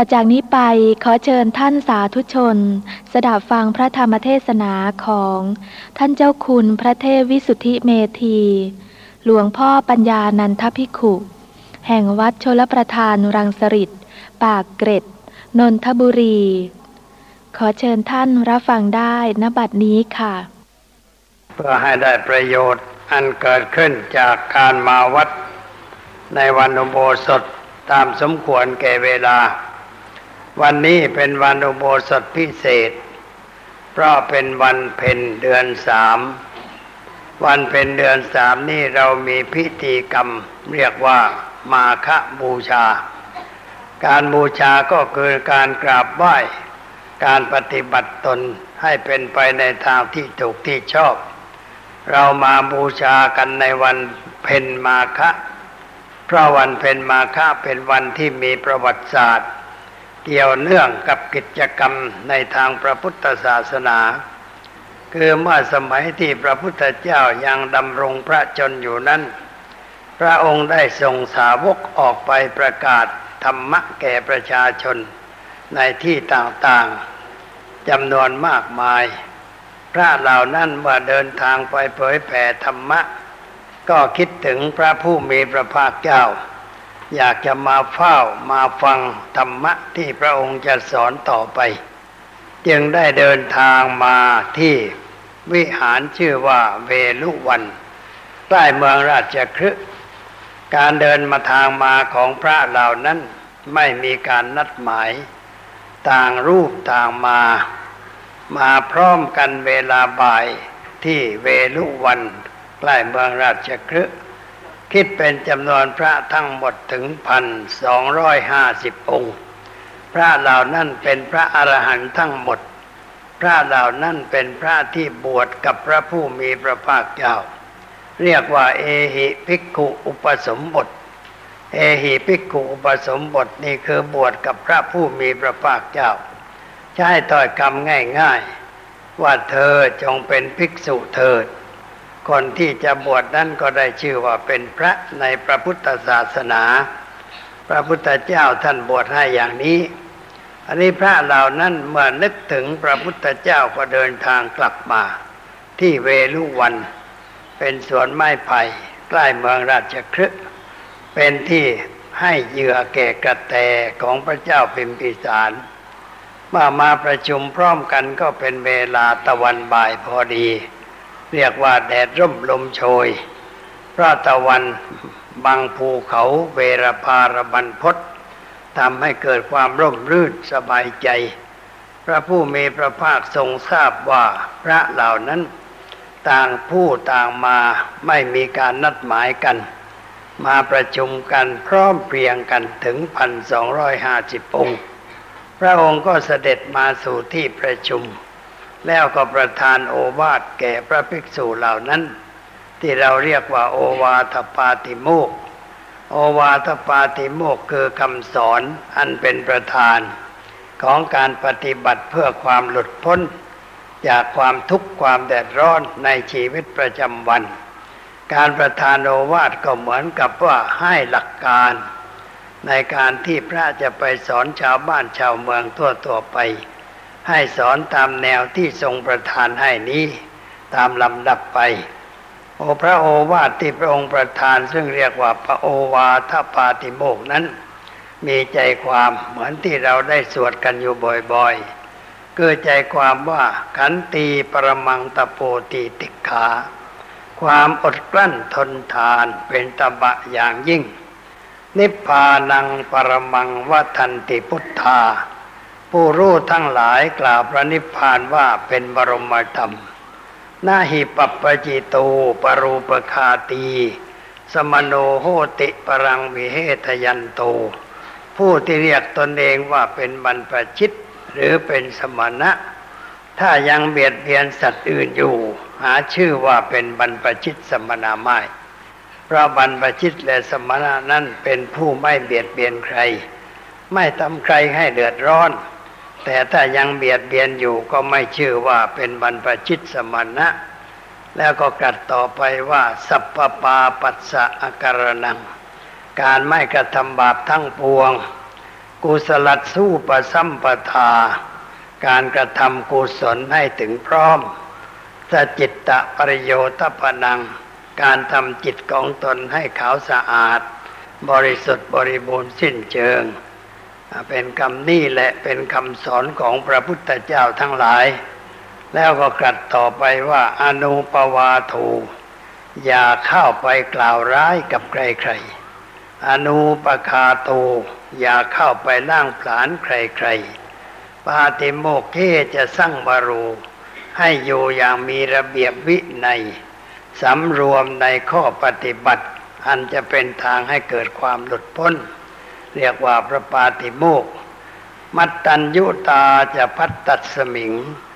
ต่อจากนี้ไปขอเชิญท่านสาธุชน สดับฟังพระธรรมเทศนาของท่านเจ้าคุณพระเทพวิสุทธิเมธี หลวงพ่อปัญญานันทภิขุ แห่งวัดชลประทานรังสริตปากเกร็ด นนทบุรี ขอเชิญท่านรับฟังได้ณบัดนี้ค่ะ เพื่อให้ได้ประโยชน์อันเกิดขึ้นจากการมาวัดในวันอุโบสถตามสมควรแก่เวลา วันนี้เป็นวันอุโบสถพิเศษ เพราะเป็นวันเพ็ญเดือนสาม วันเพ็ญเดือนสามนี่เรามีพิธีกรรมเรียกว่ามาฆบูชา การบูชาก็คือการกราบไหว้ การปฏิบัติตนให้เป็นไปในทางที่ถูกที่ชอบ เรามาบูชากันในวันเพ็ญมาฆะเพราะวันเพ็ญมาฆะเป็นวันที่มีประวัติศาสตร์ เกี่ยวเนื่องกับกิจกรรมในทางพระพุทธศาสนา คือเมื่อสมัยที่พระพุทธเจ้ายังดำรงพระชนอยู่นั้น พระองค์ได้ส่งสาวกออกไปประกาศธรรมะแก่ประชาชนในที่ต่างๆจำนวนมากมาย พระเหล่านั้นเมื่อเดินทางไปเผยแผ่ธรรมะ ก็คิดถึงพระผู้มีพระภาคเจ้า อยากจะมาเฝ้ามาฟังธรรมะที่พระองค์จะสอนต่อไป จึงได้เดินทางมาที่วิหารชื่อว่าเวลุวันใกล้เมืองราชคฤห์การเดินมาทางมาของพระเหล่านั้นไม่มีการนัดหมาย ต่างรูปต่างมา มาพร้อมกันเวลาบ่ายที่เวลุวันใกล้เมืองราชคฤห์ คิดเป็นจำนวนพระทั้งหมดถึงพันสองร้อยห้าสิบองค์ พระเหล่านั้นเป็นพระอรหันต์ทั้งหมด พระเหล่านั้นเป็นพระที่บวชกับพระผู้มีพระภาคเจ้า เรียกว่าเอหิภิกขุอุปสมบท เอหิภิกขุอุปสมบทนี่คือบวชกับพระผู้มีพระภาคเจ้า ใช้ต่อยคำง่ายๆ ว่าเธอจงเป็นภิกษุเถิด คนที่จะบวชนั้นก็ได้ชื่อว่าเป็นพระในพระพุทธศาสนา พระพุทธเจ้าท่านบวชให้อย่างนี้ อันนี้พระเหล่านั้นเมื่อนึกถึงพระพุทธเจ้าก็เดินทางกลับมา ที่เวลุวัน เป็นสวนไม้ไผ่ใกล้เมืองราชคฤห์เป็นที่ให้เหยื่อแก่กระแตของพระเจ้าพิมพิสารเมื่อมาประชุมพร้อมกันก็เป็นเวลาตะวันบ่ายพอดี เรียกว่าแดดร่มลมโชย พระตะวันบังภูเขาเวรพารบันพศทำให้เกิดความร่มรื่นสบายใจ พระผู้มีพระภาคทรงทราบว่าพระเหล่านั้น ต่างผู้ต่างมาไม่มีการนัดหมายกัน มาประชุมกันพร้อมเพรียงกันถึงพันสองร้อยห้าสิบองค์ พระองค์ก็เสด็จมาสู่ที่ประชุม แล้วก็ประทานโอวาทแก่พระภิกษุเหล่านั้น ที่เราเรียกว่าโอวาทปาติโมกโอวาทปาติโมกคือคำสอนอันเป็นประธาน ของการปฏิบัติเพื่อความหลุดพ้น จากความทุกข์ความแดดร้อนในชีวิตประจำวัน การประทานโอวาทก็เหมือนกับว่าให้หลักการ ในการที่พระจะไปสอนชาวบ้านชาวเมืองทั่วตัวไป ให้สอนตามแนวที่ทรงประทานให้นี้ ตามลำดับไปโอพระโอวาทที่พระองค์ประทานซึ่งเรียกว่าพระโอวาทปาติโมกนั้น มีใจความเหมือนที่เราได้สวดกันอยู่บ่อยๆคือใจความว่าขันตีปรมังตะโปตีติขา ความอดกลั้นทนทานเป็นตบะอย่างยิ่ง นิพพานังปรมังวัทันติพุทธา ผู้รู้ทั้งหลายกล่าวพระนิพพานว่าเป็นบรมธรรมนาหิปัปปจิโตปรูปคาตี สมโนโหติปรังวิเหทยันโต ผู้ที่เรียกตนเองว่าเป็นบรรพชิตหรือเป็นสมณะ ถ้ายังเบียดเบียนสัตว์อื่นอยู่ หาชื่อว่าเป็นบรรพชิตสมณะไม่เพราะบรรพชิตและสมณะนั้นเป็นผู้ไม่เบียดเบียนใคร ไม่ทำใครให้เดือดร้อน แต่ถ้ายังเบียดเบียนอยู่ก็ไม่ชื่อว่าเป็นบรรพชิตสมณะ แล้วก็กัดต่อไปว่า สัพพปาปัสสะอาการนัง การไม่กระทำบาปทั้งปวง กุศลสู้ประสัมปทา การกระทำกุศลให้ถึงพร้อมสจิตตะประโยชน์ปนัง การทำจิตของตนให้ขาวสะอาด บริสุทธิ์บริบูรณ์สิ้นเชิง เป็นคำนี้แหละเป็นคำสอนของพระพุทธเจ้าทั้งหลาย แล้วก็กลัดต่อไปว่าอนุปวาทูอย่าเข้าไปกล่าวร้ายกับใครๆอนุปคาโตอย่าเข้าไปล่างผลาญใครๆปาติโมกเทจะสร้างบารู ให้อยู่อย่างมีระเบียบวินัยสำรวมในข้อปฏิบัติ อันจะเป็นทางให้เกิดความหลุดพ้น เรียกว่าพระปาติโมก มัตตัญยุตาจะพัดตัดสมิง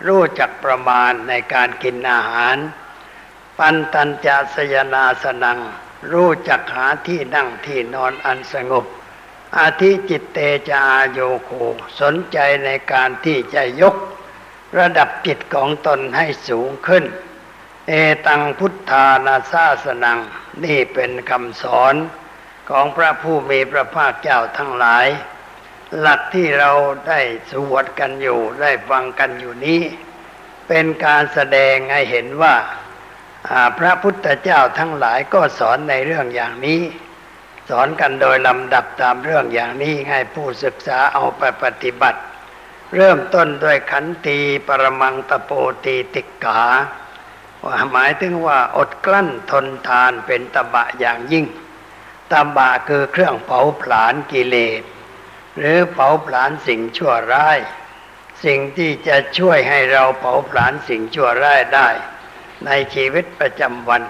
รู้จักประมาณในการกินอาหาร ปันตันจะสยนาสนัง รู้จักหาที่นั่งที่นอนอันสงบ อาทิจิตเตจะอาโยโคสนใจในการที่จะยก ระดับจิตของตนให้สูงขึ้น เอตังพุทธานาซาสนัง นี่เป็นคำสอน ของพระผู้มีพระภาคเจ้าทั้งหลาย หลักที่เราได้สวดกันอยู่ได้ฟังกันอยู่นี้ เป็นการแสดงให้เห็นว่าพระพุทธเจ้าทั้งหลายก็สอนในเรื่องอย่างนี้ สอนกันโดยลำดับตามเรื่องอย่างนี้ให้ผู้ศึกษาเอาไปปฏิบัติ เริ่มต้นด้วยขันตีปรมังตะโปตีติกาว่าหมายถึงว่าอดกลั้นทนทานเป็นตบะอย่างยิ่ง ตบะคือเครื่องเผาผลาญกิเลส หรือเผาผลาญสิ่งชั่วร้าย สิ่งที่จะช่วยให้เราเผาผลาญสิ่งชั่วร้ายได้ ในชีวิตประจำวัน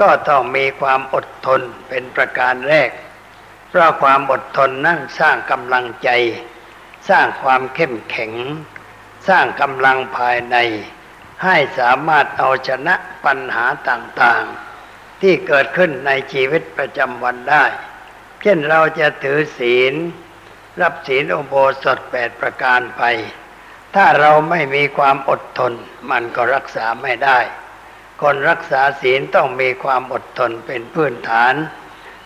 ก็ต้องมีความอดทนเป็นประการแรก เพราะความอดทนนั่นสร้างกำลังใจ สร้างความเข้มแข็ง สร้างกำลังภายใน ให้สามารถเอาชนะปัญหาต่างๆ ที่เกิดขึ้นในชีวิตประจำวันได้ เช่นเราจะถือศีล รับศีลอุโบสถแปดประการไป ถ้าเราไม่มีความอดทน มันก็รักษาไม่ได้ คนรักษาศีลต้องมีความอดทนเป็นพื้นฐาน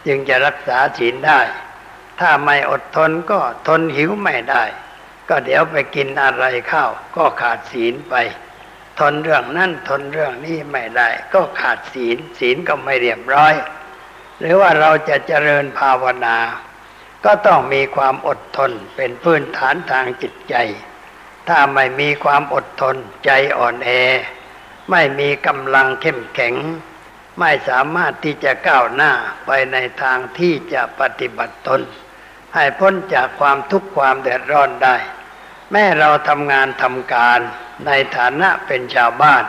จึงจะรักษาศีลได้ ถ้าไม่อดทนก็ทนหิวไม่ได้ ก็เดี๋ยวไปกินอะไรข้าวก็ขาดศีลไป ทนเรื่องนั้นทนเรื่องนี้ไม่ได้ ก็ขาดศีล ศีลก็ไม่เรียบร้อย หรือว่าเราจะเจริญภาวนา ก็ต้องมีความอดทนเป็นพื้นฐานทางจิตใจ ถ้าไม่มีความอดทนใจอ่อนแอ ไม่มีกำลังเข้มแข็ง ไม่สามารถที่จะก้าวหน้าไปในทางที่จะปฏิบัติตน ให้พ้นจากความทุกข์ความเดือดร้อนได้ แม้เราทำงานทำการในฐานะเป็นชาวบ้าน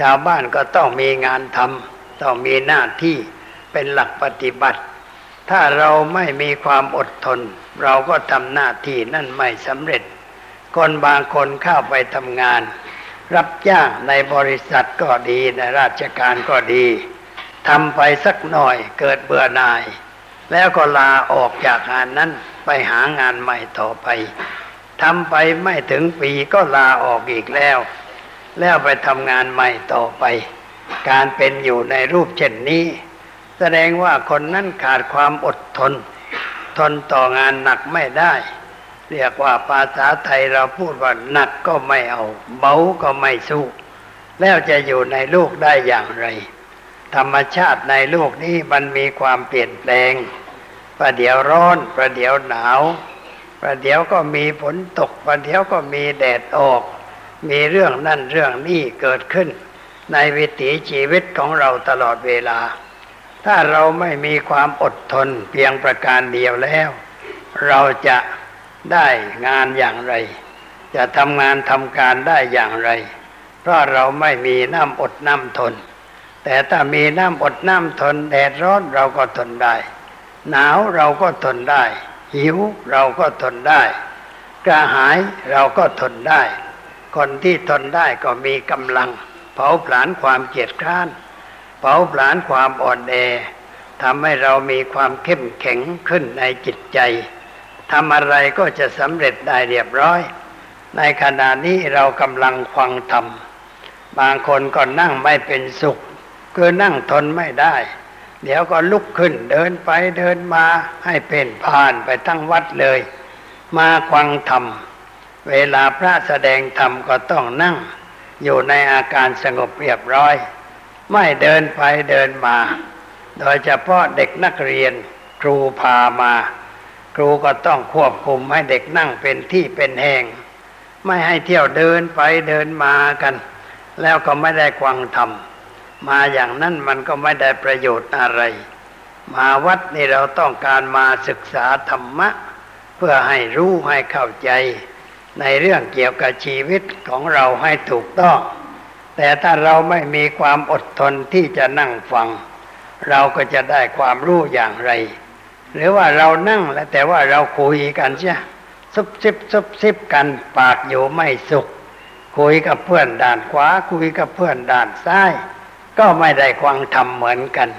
ชาวบ้านก็ต้องมีงานทำต้องมีหน้าที่เป็นหลักปฏิบัติ ถ้าเราไม่มีความอดทน เราก็ทำหน้าที่นั่นไม่สำเร็จ คนบางคนเข้าไปทำงาน รับจ้างในบริษัทก็ดีในราชการก็ดีทำไปสักหน่อยเกิดเบื่อหน่าย แล้วก็ลาออกจากงานนั้นไปหางานใหม่ต่อไป ทำไปไม่ถึงปีก็ลาออกอีกแล้ว แล้วไปทำงานใหม่ต่อไป การเป็นอยู่ในรูปเช่นนี้ แสดงว่าคนนั้นขาดความอดทน ทนต่องานหนักไม่ได้ เรียกว่าภาษาไทยเราพูดว่าหนักก็ไม่เอา เบาก็ไม่สู้ แล้วจะอยู่ในโลกได้อย่างไร ธรรมชาติในโลกนี้มันมีความเปลี่ยนแปลงประเดี๋ยวร้อนประเดี๋ยวหนาว ประเดี๋ยวก็มีฝนตกประเดี๋ยวก็มีแดดออก มีเรื่องนั่นเรื่องนี้เกิดขึ้น ในวิถีชีวิตของเราตลอดเวลา ถ้าเราไม่มีความอดทนเพียงประการเดียวแล้ว เราจะได้งานอย่างไร จะทำงานทำการได้อย่างไร เพราะเราไม่มีน้ำอดน้ำทน แต่ถ้ามีน้ำอดน้ำทน แดดร้อนเราก็ทนได้ หนาวเราก็ทนได้ หิวเราก็ทนได้ กระหายเราก็ทนได้ คนที่ทนได้ก็มีกำลัง เผาผลาญความเกียดคร้าน เผาผลาญความอ่อนแอทำให้เรามีความเข้มแข็งขึ้นในจิตใจทำอะไรก็จะสำเร็จได้เรียบร้อย ในขณะนี้เรากำลังฟังธรรม บางคนก็นั่งไม่เป็นสุข คือนั่งทนไม่ได้ เดี๋ยวก็ลุกขึ้นเดินไปเดินมาให้เป็นผ่านไปทั้งวัดเลย มาควังธรรม เวลาพระแสดงธรรมก็ต้องนั่ง อยู่ในอาการสงบเรียบร้อย ไม่เดินไปเดินมา โดยเฉพาะเด็กนักเรียนครูพามา ครูก็ต้องควบคุมให้เด็กนั่งเป็นที่เป็นแห่ง ไม่ให้เที่ยวเดินไปเดินมากัน แล้วก็ไม่ได้ควังธรรม มาอย่างนั้นมันก็ไม่ได้ประโยชน์อะไร มาวัดนี่เราต้องการมาศึกษาธรรมะ เพื่อให้รู้ให้เข้าใจ ในเรื่องเกี่ยวกับชีวิตของเราให้ถูกต้อง แต่ถ้าเราไม่มีความอดทนที่จะนั่งฟัง เราก็จะได้ความรู้อย่างไร หรือว่าเรานั่งแล้วแต่ว่าเราคุยกันใช่ซุบซิบซุบซิบกันปากอยู่ไม่สุข คุยกับเพื่อนด่านขวาคุยกับเพื่อนด่านซ้าย ก็ไม่ได้ควังทำเหมือนกัน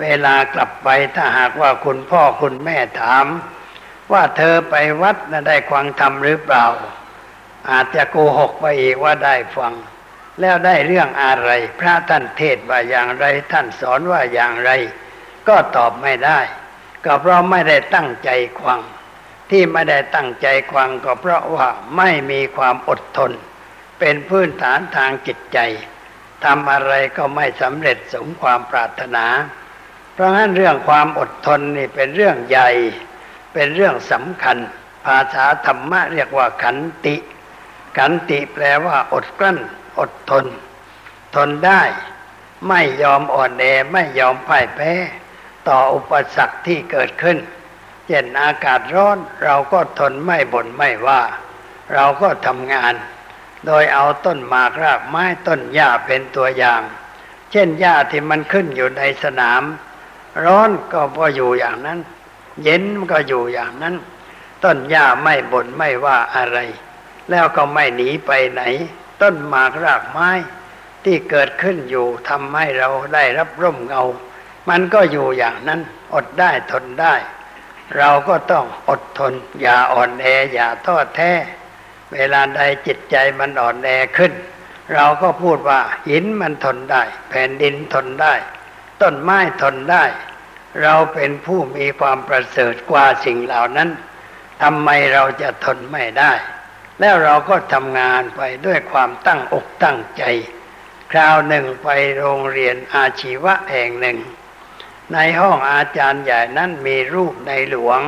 เวลากลับไปถ้าหากว่าคุณพ่อคุณแม่ถาม ว่าเธอไปวัดนะได้ควังทำหรือเปล่า อาจจะโกหกไปอีกว่าได้ฟัง แล้วได้เรื่องอะไร พระท่านเทศว่าอย่างไร ท่านสอนว่าอย่างไร ก็ตอบไม่ได้ ก็เพราะไม่ได้ตั้งใจควัง ที่ไม่ได้ตั้งใจควังก็เพราะว่าไม่มีความอดทน เป็นพื้นฐานทางจิตใจ ทำอะไรก็ไม่สำเร็จสมความปรารถนา เพราะงั้นเรื่องความอดทนนี่เป็นเรื่องใหญ่ เป็นเรื่องสำคัญ ภาษาธรรมะเรียกว่าขันติ ขันติแปลว่าอดกลั้น อดทน ทนได้ ไม่ยอมอ่อนแอไม่ยอมพ่ายแพ้ ต่ออุปสรรคที่เกิดขึ้นเช่นอากาศร้อนเราก็ทนไม่บ่นไม่ว่า เราก็ทำงาน โดยเอาต้นหมากรากไม้ต้นหญ้าเป็นตัวอย่าง เช่นหญ้าที่มันขึ้นอยู่ในสนาม ร้อนก็พออยู่อย่างนั้น เย็นมันก็อยู่อย่างนั้น ต้นหญ้าไม่บ่นไม่ว่าอะไร แล้วก็ไม่หนีไปไหน ต้นหมากรากไม้ที่เกิดขึ้นอยู่ทำให้เราได้รับร่มเงา มันก็อยู่อย่างนั้น อดได้ทนได้ เราก็ต้องอดทน อย่าอ่อนแออย่าท้อแท้ เวลาใดจิตใจมันอ่อนแอขึ้น เราก็พูดว่าหินมันทนได้ แผ่นดินทนได้ ต้นไม้ทนได้ เราเป็นผู้มีความประเสริฐกว่าสิ่งเหล่านั้นทำไมเราจะทนไม่ได้ แล้วเราก็ทำงานไปด้วยความตั้งอกตั้งใจ คราวหนึ่งไปโรงเรียนอาชีวะแห่งหนึ่ง ในห้องอาจารย์ใหญ่นั้นมีรูปในหลวง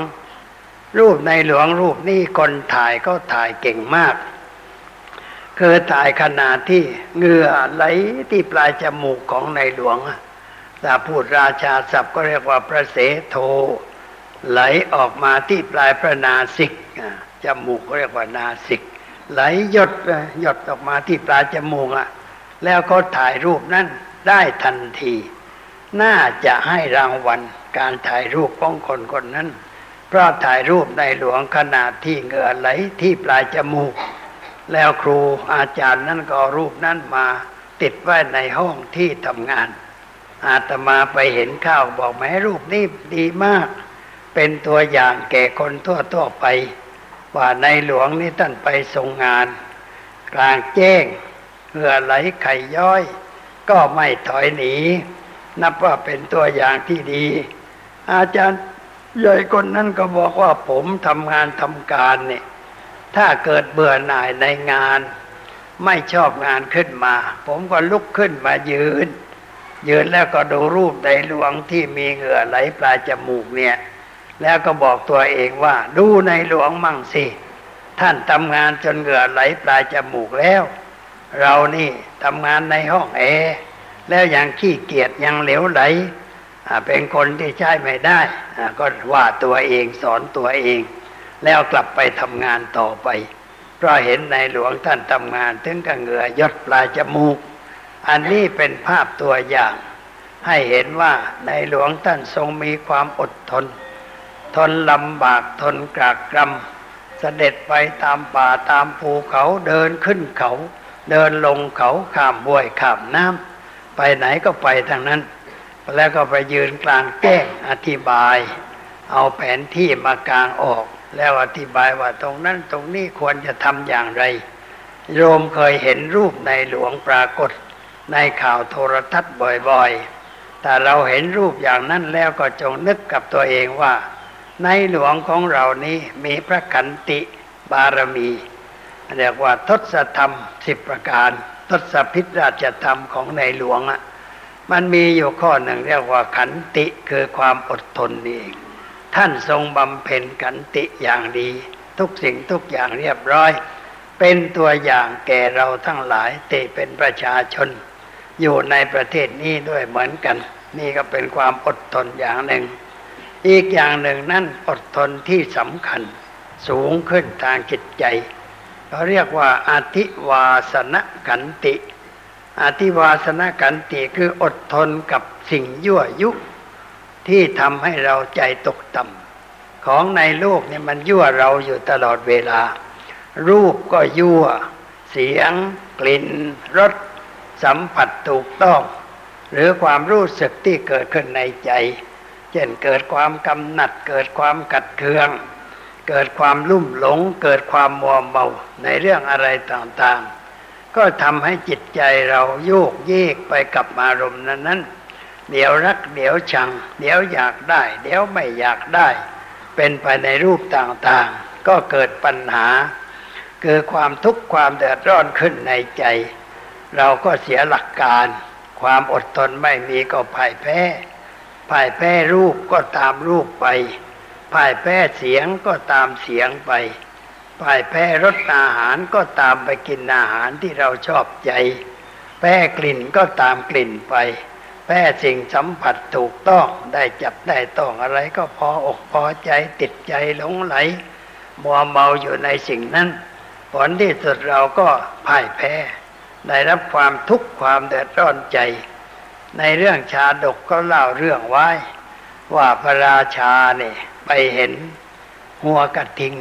รูปในหลวงรูปนี้คนถ่ายก็ถ่ายเก่งมาก คือถ่ายขนาดที่เหงื่อไหลที่ปลายจมูกของในหลวงถ้าพูดราชาศัพท์ก็เรียกว่าพระเสโท ไหลออกมาที่ปลายพระนาสิกจมูกก็เรียกว่านาสิก ไหลหยดยหยดออกมาที่ปลายจมูกอะ แล้วก็ถ่ายรูปนั้นได้ทันที น่าจะให้รางวัลการถ่ายรูปของคนคนนั้น เพราะถ่ายรูปในหลวงขนาดที่เหงื่อไหลที่ปลายจมูก แล้วครูอาจารย์นั้นก็รูปนั้นมาติดไว้ในห้องที่ทำงาน อาตมาไปเห็นข้าวบอกแม้รูปนี้ดีมาก เป็นตัวอย่างแก่คนทั่วๆไป ว่าในหลวงนี่ท่านไปทรงงาน กลางแจ้งเหงื่อไหลไข่ย้อย ก็ไม่ถอยหนี นับว่าเป็นตัวอย่างที่ดี อาจารย์ ใหญ่คนนั้นก็บอกว่าผมทำงานทำการเนี่ย ถ้าเกิดเบื่อหน่ายในงาน ไม่ชอบงานขึ้นมา ผมก็ลุกขึ้นมายืน ยืนแล้วก็ดูรูปในหลวงที่มีเหงื่อไหลปลายจมูกเนี่ย แล้วก็บอกตัวเองว่า ดูในหลวงมั่งสิ ท่านทำงานจนเหงื่อไหลปลายจมูกแล้ว เรานี่ทำงานในห้องแอร์แล้วยังขี้เกียจยังเหลวไหล เป็นคนที่ใช้ไม่ได้ ก็ว่าตัวเองสอนตัวเอง แล้วกลับไปทำงานต่อไป เพราะเห็นในหลวงท่านทำงาน ถึงกับเหงื่อยดปลายจมูก อันนี้เป็นภาพตัวอย่าง ให้เห็นว่าในหลวงท่านทรงมีความอดทน ทนลำบากทนกรากกรำเสด็จไปตามป่าตามภูเขาเดินขึ้นเขา เดินลงเขาข้ามห้วยข้ามน้ำไปไหนก็ไปทางนั้น แล้วก็ไปยืนกลางแจ้งอธิบาย เอาแผนที่มากลางออก แล้วอธิบายว่าตรงนั้นตรงนี้ควรจะทำอย่างไร โยมเคยเห็นรูปในหลวงปรากฏ ในข่าวโทรทัศน์บ่อยๆ แต่เราเห็นรูปอย่างนั้นแล้วก็จงนึกกับตัวเองว่า ในหลวงของเรานี้มีพระขันติบารมีเรียกว่าทศธรรมสิบประการ ทศพิธราชธรรมของในหลวงอะ่ะ มันมีอยู่ข้อหนึ่งเรียกว่าขันติคือความอดทนนี่เอง ท่านทรงบำเพ็ญขันติอย่างดี ทุกสิ่งทุกอย่างเรียบร้อย เป็นตัวอย่างแก่เราทั้งหลายติเป็นประชาชน อยู่ในประเทศนี้ด้วยเหมือนกัน นี่ก็เป็นความอดทนอย่างหนึ่ง อีกอย่างหนึ่งนั่นอดทนที่สำคัญ สูงขึ้นทางจิตใจเขาเรียกว่าอาธิวาสนกันติ อธิวาสนากันติคืออดทนกับสิ่งยั่วยุ ที่ทำให้เราใจตกต่ำของในโลกนี่มันยั่วเราอยู่ตลอดเวลา รูปก็ยั่ว เสียง กลิ่นรสสัมผัสถูกต้อง หรือความรู้สึกที่เกิดขึ้นในใจ เช่นเกิดความกำหนัด เกิดความกัดเคือง เกิดความลุ่มหลง เกิดความมัวเมาในเรื่องอะไรต่างๆ ก็ทำให้จิตใจเราโยกเยกไปกับอารมณ์นั้นเดี๋ยวรักเดี๋ยวชัง เดี๋ยวอยากได้ เดี๋ยวไม่อยากได้ เป็นไปในรูปต่างๆ ก็เกิดปัญหา เกิดความทุกข์ความเดือดร้อนขึ้นในใจ เราก็เสียหลักการ ความอดทนไม่มีก็พ่ายแพ้พ่ายแพ้รูปก็ตามรูปไปพ่ายแพ้เสียงก็ตามเสียงไป พ่ายแพ้รสอาหารก็ตามไปกินอาหารที่เราชอบใจ แพ้กลิ่นก็ตามกลิ่นไป แพ้สิ่งสัมผัสถูกต้องได้จับได้ต้องอะไรก็พออกพอใจติดใจหลงไหล มัวเมาอยู่ในสิ่งนั้น ผลที่สุดเราก็พ่ายแพ้ ได้รับความทุกข์ความเดือดร้อนใจ ในเรื่องชาดกก็เล่าเรื่องไว้ ว่าพระราชาเนี่ยไปเห็นหัวกระทิง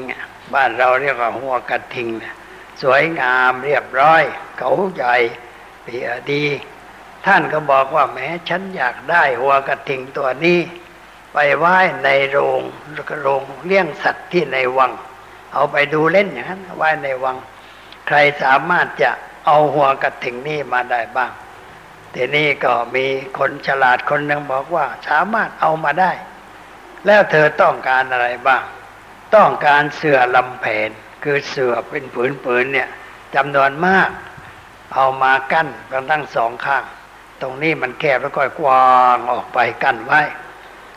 บ้านเราเรียกว่าหัวกระทิงสวยงามเรียบร้อย เขาใหญ่เปียดี ท่านก็บอกว่าแม้ฉันอยากได้หัวกระทิงตัวนี้ ไปไหว้ในโรงโรงเลี้ยงสัตว์ที่ในวัง เอาไปดูเล่นอย่างนั้นไหว้ในวัง ใครสามารถจะเอาหัวกระทิงนี้มาได้บ้างทีนี้ก็มีคนฉลาดคนหนึ่งบอกว่าสามารถเอามาได้ แล้วเธอต้องการอะไรบ้าง ต้องการเสือลำแผน คือเสือเป็นผืนๆเนี่ยจำนวนมาก เอามากั้นกันทั้งสองข้าง ตรงนี้มันแคบแล้วก็กว้างออกไปกันไว้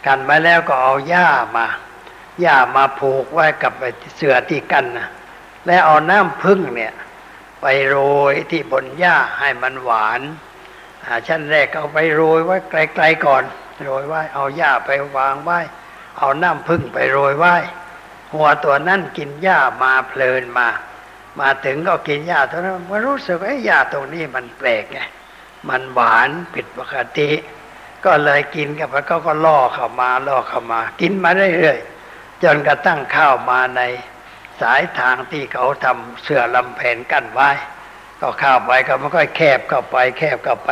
กันไว้แล้วก็เอาหญ้ามาหญ้ามาผูกไว้กับเสือที่กันนะแล้วเอาน้ำพึ่งเนี่ยไปโรยที่บนหญ้าให้มันหวานชั้นแรกเอาไปโรยไว้ไกลๆก่อน โรยไว้เอาหญ้าไปวางไว้ เอาน้ำพึ่งไปโรยไว้ หัวตัวนั่นกินหญ้ามาเพลินมา มาถึงก็กินหญ้าตัวนั้นมารู้สึกไอ้หญ้าตรงนี้มันแปลกไงมันหวานผิดปกติ ก็เลยกินกับไปก็ก็ล่อเข้ามาล่อเข้ามา กินมาเรื่อยๆจนกระทั่งเข้ามาในสายทางที่เขาทำเสื่อลำแผ่นกั้นไว้ ก็เข้าไปก็มันก็แคบเข้าไป แคบเข้าไป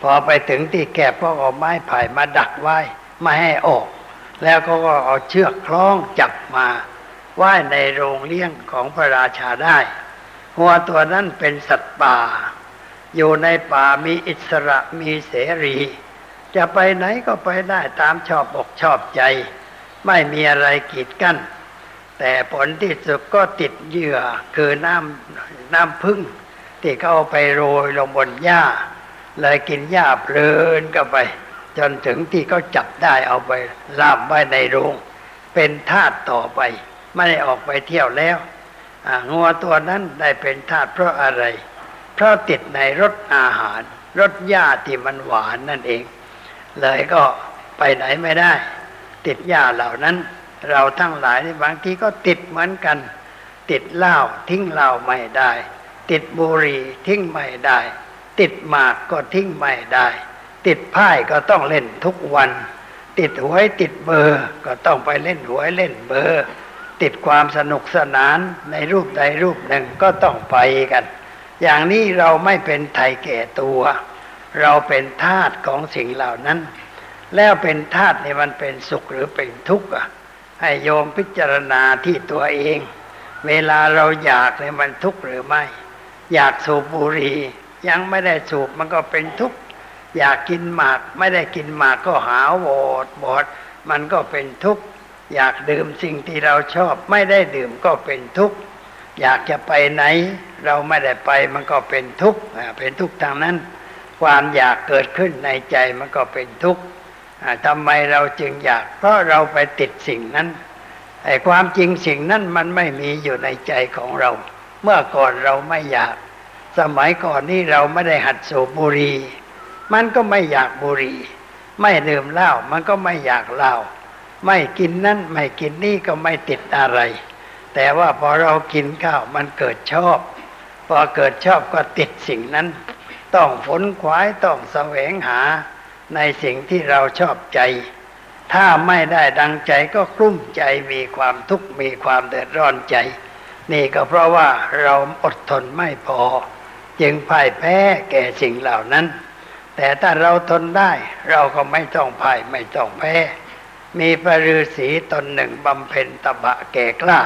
พอไปถึงที่แคบก็เอาไม้ไผ่มาดักไว้ไม่ให้ออก แล้วเขาก็เอาเชือกคล้องจับมาไว้ในโรงเลี้ยงของพระราชาได้หัวตัวนั้นเป็นสัตว์ป่า อยู่ในป่ามีอิสระมีเสรี จะไปไหนก็ไปได้ตามชอบอกชอบใจ ไม่มีอะไรกีดกั้นแต่ผลที่สุดก็ติดเหยื่อคือน้ำน้ำพึ่ง ที่เขาเอาไปโรยลงบนหญ้า เลยกินหญ้าเพลินก็ไป จนถึงที่เขาจับได้เอาไปล่ามไว้ในโรง เป็นทาสต่อไป ไม่ได้ออกไปเที่ยวแล้วงัวตัวนั้นได้เป็นทาสเพราะอะไร เพราะติดในรสอาหารรสหญ้าที่มันหวานนั่นเอง เลยก็ไปไหนไม่ได้ ติดหญ้าเหล่านั้น เราทั้งหลายบางทีก็ติดเหมือนกัน ติดเหล้าทิ้งเหล้าไม่ได้ ติดบุหรี่ทิ้งไม่ได้ ติดหมากก็ทิ้งไม่ได้ ติดไพ่ก็ต้องเล่นทุกวัน ติดหวยติดเบอร์ก็ต้องไปเล่นหวยเล่นเบอร์ ติดความสนุกสนานในรูปใดรูปหนึ่งก็ต้องไปกัน อย่างนี้เราไม่เป็นไทยแก่ตัว เราเป็นทาสของสิ่งเหล่านั้น แล้วเป็นทาสนี่มันเป็นสุขหรือเป็นทุกข์ให้โยมพิจารณาที่ตัวเอง เวลาเราอยากเนี่ยมันทุกข์หรือไม่ อยากสูบบุหรี่ยังไม่ได้สูบมันก็เป็นทุกข์ อยากกินหมากไม่ได้กินหมากก็หาวอดบอดมันก็เป็นทุกข์อยากดื่มสิ่งที่เราชอบ ไม่ได้ดื่มก็เป็นทุกข์อยากจะไปไหน เราไม่ได้ไปมันก็เป็นทุกข์เป็นทุกข์ทางนั้น ความอยากเกิดขึ้นในใจมันก็เป็นทุกข์ทำไมเราจึงอยาก เพราะเราไปติดสิ่งนั้นไอ้ความจริงสิ่งนั้นมันไม่มีอยู่ในใจของเรา เมื่อก่อนเราไม่อยาก สมัยก่อนนี่เราไม่ได้หัดสูบบุหรี่ มันก็ไม่อยากบุหรี่ ไม่ดื่มเหล้ามันก็ไม่อยากเหล้าไม่กินนั่นไม่กินนี่ก็ไม่ติดอะไร แต่ว่าพอเรากินข้าวมันเกิดชอบ พอเกิดชอบก็ติดสิ่งนั้น ต้องฝนขวายต้องแสวงหาในสิ่งที่เราชอบใจ ถ้าไม่ได้ดังใจก็กลุ้มใจมีความทุกข์มีความเดือดร้อนใจ นี่ก็เพราะว่าเราอดทนไม่พอ จึงพ่ายแพ้แก่สิ่งเหล่านั้น แต่ถ้าเราทนได้ เราก็ไม่ต้องพ่ายไม่ต้องแพ้ มีพระฤาษีตนหนึ่งบำเพ็ญตบะแก่กล้า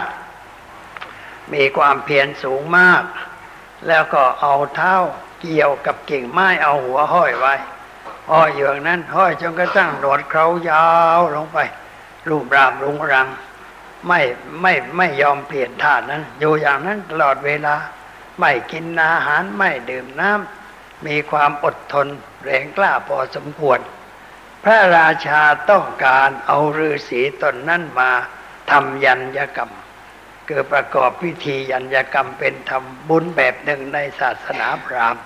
มีความเพียรสูงมาก แล้วก็เอาเท้าเกี่ยวกับกิ่งไม้เอาหัวห้อยไว้ห้อยอยู่นั้นห้อยจนกระทั่งโดดเขายาวลงไป รูปรามรุงรัง ไม่ไม่ไม่ยอมเปลี่ยนท่านั้น อยู่อย่างนั้นตลอดเวลา ไม่กินอาหารไม่ดื่มน้ำ มีความอดทนแรงกล้าพอสมควร พระราชาต้องการเอาฤาษีตนนั้นมาทำยัญญกรรมคือประกอบพิธียัญญกรรมเป็นทำบุญแบบหนึ่งในศาสนาพราหมณ์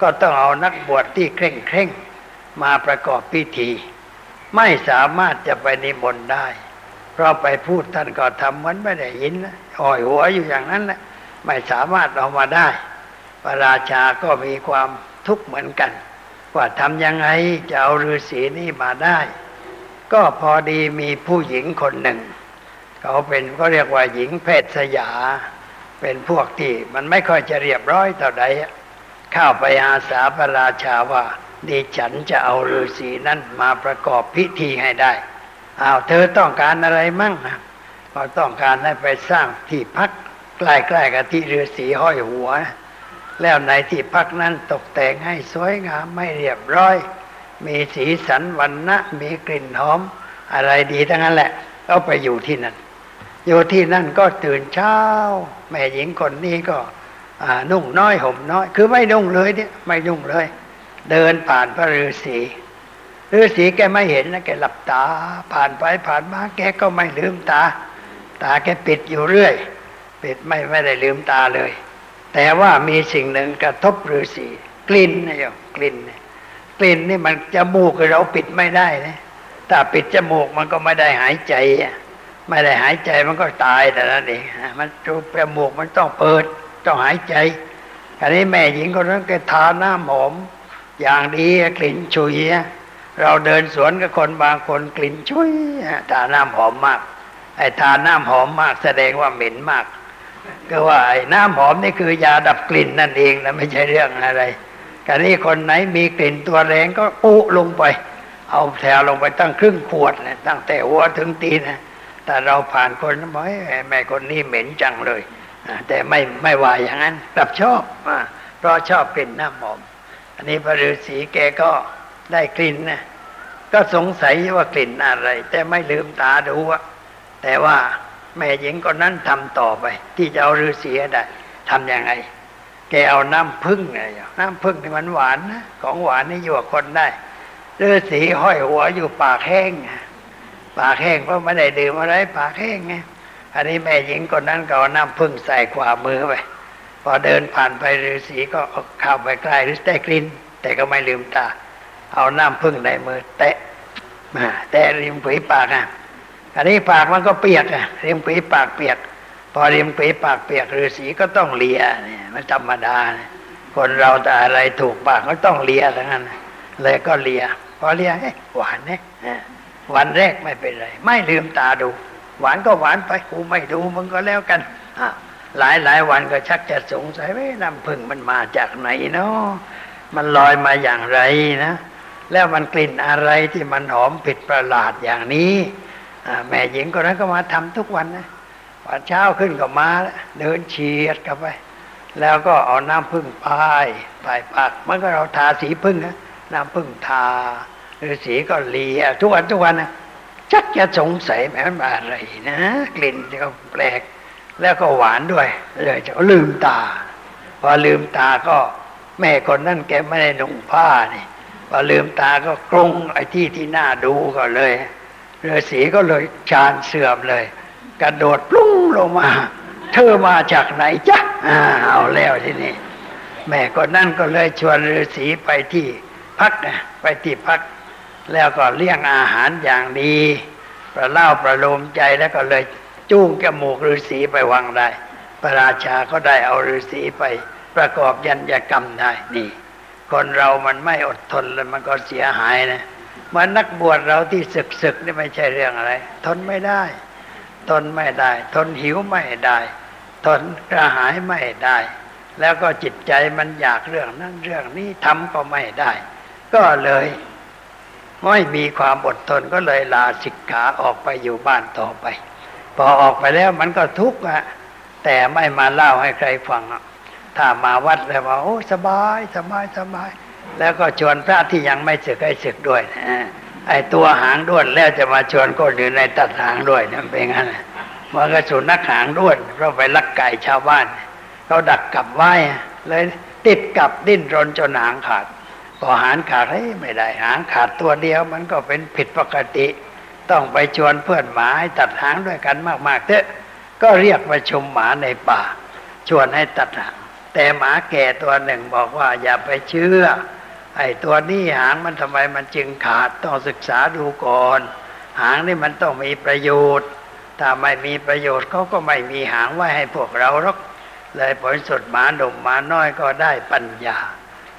ก็ต้องเอานักบวชที่เคร่งเคร่งมาประกอบพิธี ไม่สามารถจะไปนิมนต์ได้ เพราะไปพูดท่านก็ทำเหมือนไม่ได้ยินอ่อยหัวอยู่อย่างนั้นแหละไม่สามารถเอามาได้ พระราชาก็มีความทุกข์เหมือนกัน ว่าทำยังไงจะเอาฤาษีนี่มาได้ ก็พอดีมีผู้หญิงคนหนึ่ง เขาเป็นก็เรียกว่าหญิงเพศสยา เป็นพวกที่มันไม่ค่อยจะเรียบร้อยเท่าใดเข้าไปอาสาพระราชาว่าดิฉันจะเอาฤาษีนั้นมาประกอบพิธีให้ได้อ้าวเธอต้องการอะไรมั่งก็ต้องการให้ไปสร้างที่พักใกล้ๆกับที่ฤาษีห้อยหัว แล้วในที่พักนั้นตกแต่งให้สวยงามไม่เรียบร้อย มีสีสันวันนะมีกลิ่นหอม อะไรดีทั้งนั้นแหละก็ไปอยู่ที่นั่นอยู่ที่นั่นก็ตื่นเช้า แม่หญิงคนนี้ก็นุ่งน้อยห่มน้อย คือไม่นุ่งเลยเนี่ยไม่นุ่งเลย เดินผ่านพระฤาษีฤาษีแกไม่เห็นนะแกหลับตา ผ่านไปผ่านมาแกก็ไม่ลืมตา ตาแกปิดอยู่เรื่อย ปิดไม่ไม่ได้ลืมตาเลย แต่ว่ามีสิ่งหนึ่งกระทบฤาษีกลิ่นนะโยมกลิ่นกลิ่นนี่มันจมูกเราปิดไม่ได้นะถ้าปิดจมูกมันก็ไม่ได้หายใจไม่ได้หายใจมันก็ตายแต่นั้นเองมันจูจมูกมันต้องเปิดต้องหายใจอันนี้แม่หญิงคนนั้นแกทาหน้าหอม อย่างดีกลิ่นชุยเราเดินสวนกับคนบางคนกลิ่นชุยทาหน้ำหอมมาก ไอ้ทาหน้ำหอมมากแสดงว่าเหม็นมาก ก็ว่าไอ้น้ำหอมนี่คือยาดับกลิ่นนั่นเองนะไม่ใช่เรื่องอะไรการนี้คนไหนมีกลิ่นตัวแรงก็ปุลงไป เอาแถวลงไปตั้งครึ่งขวดนะตั้งแต่หัวถึงตีนะแต่เราผ่านคนบอกแม่คนนี้เหม็นจังเลยแต่ไม่ไม่ว่าอย่างนั้นกลับชอบเพราะชอบกลิ่นน้ำหอม อันนี้พระฤาษีแกก็ได้กลิ่นนะก็สงสัยว่ากลิ่นอะไร แต่ไม่ลืมตาดูแต่ว่า แม่หญิงคนนั้นทำต่อไป ที่จะเอาฤาษีได้ทำยังไง แกเอาน้ำพึ่งไงน้ำพึ่งที่มันหวานนะของหวานนี่อยู่กับคนได้ฤาษีห้อยหัวอยู่ปากแห้งปากแห้งเพราะไม่ได้ดื่มอะไร ปากแห้งไงอันนี้แม่หญิงคนนั้นก็เอาน้ำพึ่งใส่ขวามือไปพอเดินผ่านไปฤาษีก็เข้าไปใกล้หรือได้กลิ่นแต่ก็ไม่ลืมตา เอาน้ำพึ่งในมือ แตะมาแตะริมฝีปากอะ อันนี้ปากมันก็เปียกอะริมฝีปากเปียก พอริมฝีปากเปียกฤาษีก็ต้องเลียเนี่ยมันธรรมดาคนเราแต่อะไรถูกปากก็ต้องเลียทั้งนั้นเลยก็เลียพอเลียหวานเนี่ยวันแรกไม่เป็นไร ไม่ลืมตาดู หวานก็หวานไปกูไม่ดูมึงก็แล้วกันอะหลายหลายวันก็ชักจะสงสัยว่าน้ำพึ่งมันมาจากไหนเนาะมันลอยมาอย่างไรนะ แล้วมันกลิ่นอะไรที่มันหอมผิดประหลาดอย่างนี้ แม่หญิงคนนั้นก็มาทำทุกวันนะวันเช้าขึ้นก็มาเดินเฉียดกันไป แล้วก็เอาน้ำพึ่งพายพายปากมันก็เราทาสีพึ่งนะน้ำพึ่งทาหรือสีก็เลียทุกวันทุกวันนะชักจะสงสัยแม้มาอะไรนะ กลิ่นก็แปลก แล้วก็หวานด้วยเลยจะลืมตา พอลืมตาก็แม่คนนั่นแกไม่ได้นุ่งผ้านี่พอลืมตาก็กรงไอ้ที่ที่น่าดูก็เลย ฤาษีก็เลยชานเสื่อมเลย กระโดดปลุ้งลงมา เธอมาจากไหนจ๊ะอ้าเอาแล้วทีนี้แม่คนนั่นก็เลยชวนฤาษีไปที่พักนะไปที่พัก แล้วก็เลี้ยงอาหารอย่างดี ประเล่าประโลมใจแล้วก็เลยจูงจมูกฤาษีไปวังได้ พระราชาก็ได้เอาฤาษีไปประกอบยัญญกรรมได้นี่ คนเรามันไม่อดทนแล้วมันก็เสียหายนะ เหมันนักบวชเราที่ศึกศึกนี่ไม่ใช่เรื่องอะไร ทนไม่ได้ ทนไม่ได้ ทนหิวไม่ได้ ทนกระหายไม่ได้ แล้วก็จิตใจมันอยากเรื่องนั้นเรื่องนี้ทำก็ไม่ได้ ก็เลยไม่มีความอดทนก็เลยลาสิกขาออกไปอยู่บ้านต่อไป พอออกไปแล้วมันก็ทุกข์อะแต่ไม่มาเล่าให้ใครฟังถ้ามาวัดแล้วว่าโอ้สบายสบายสบาย แล้วก็ชวนพระที่ยังไม่ศึกให้ศึกด้วยนะไอ้ตัวหางด้วนแล้วจะมาชวนคนอื่นในตัดหางด้วยนั่เป็นงั้นมันก็สุนัขหางด้วนเพราะไปลักไก่ชาวบ้านเขาดักกลับไว้เลยติดกับดิ้นรนจนหางขาดพอหางขาดเฮ้ยไม่ได้หางขาดตัวเดียว มันก็เป็นผิดปกติ ต้องไปชวนเพื่อนหมาให้ตัดหางด้วยกันมากๆเถอะก็เรียกประชุมหมาในป่า ชวนให้ตัดหางแต่หมาแก่ตัวหนึ่งบอกว่าอย่าไปเชื่อ ไอ้ตัวนี้หางมันทำไมมันจึงขาดต้องศึกษาดูก่อน หางนี่มันต้องมีประโยชน์ ถ้าไม่มีประโยชน์เขาก็ไม่มีหางไว้ให้พวกเราหรอกเลยผลสุดหมาหนุ่มหมาน้อยก็ได้ปัญญา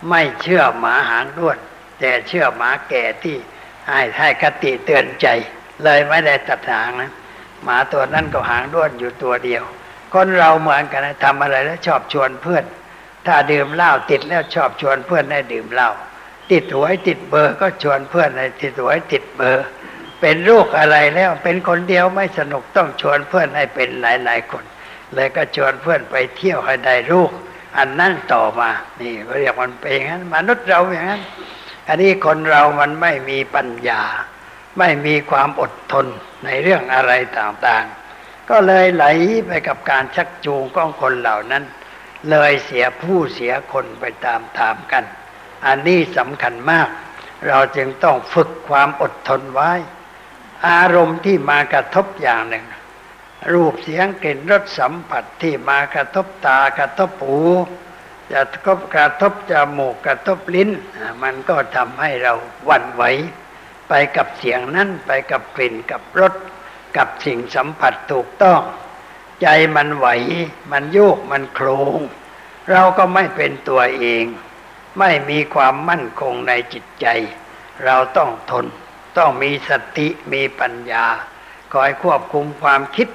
ไม่เชื่อหมาหางด้วน แต่เชื่อหมาแก่ที่ให้ให้คติเตือนใจ เลยไม่ได้ตัดหางนะหมาตัวนั้นก็หางด้วนอยู่ตัวเดียว คนเราเหมือนกันนะทำอะไรแล้วชอบชวนเพื่อน ถ้าดื่มเหล้าติดแล้วชอบชวนเพื่อนให้ดื่มเหล้าติดหวยติดเบอร์ก็ชวนเพื่อนให้ติดหวยติดเบอร์ เป็นลูกอะไรแล้วเป็นคนเดียวไม่สนุกต้องชวนเพื่อนให้เป็นหลาย ๆ คน เลยก็ชวนเพื่อนไปเที่ยวให้ได้ลูก อันนั้นต่อมานี่เรียกมันเป็นอย่างนั้นมนุษย์เราอย่างนั้น อันนี้คนเรามันไม่มีปัญญา ไม่มีความอดทนในเรื่องอะไรต่างๆ ก็เลยไหลไปกับการชักจูงของคนเหล่านั้น เลยเสียผู้เสียคนไปตามๆกัน อันนี้สำคัญมาก เราจึงต้องฝึกความอดทนไว้ อารมณ์ที่มากระทบอย่างหนึ่ง รูปเสียงกลิ่นรสสัมผัสที่มากระทบตากระทบหูจะกระทบกระทบจมูกกระทบลิ้น มันก็ทำให้เราหวั่นไหวไปกับเสียงนั้นไปกับกลิ่นกับรสกับสิ่งสัมผัสถูกต้อง ใจมันไหว มันโยกมันโครง เราก็ไม่เป็นตัวเอง ไม่มีความมั่นคงในจิตใจ เราต้องทน ต้องมีสติมีปัญญา คอยควบคุมความคิด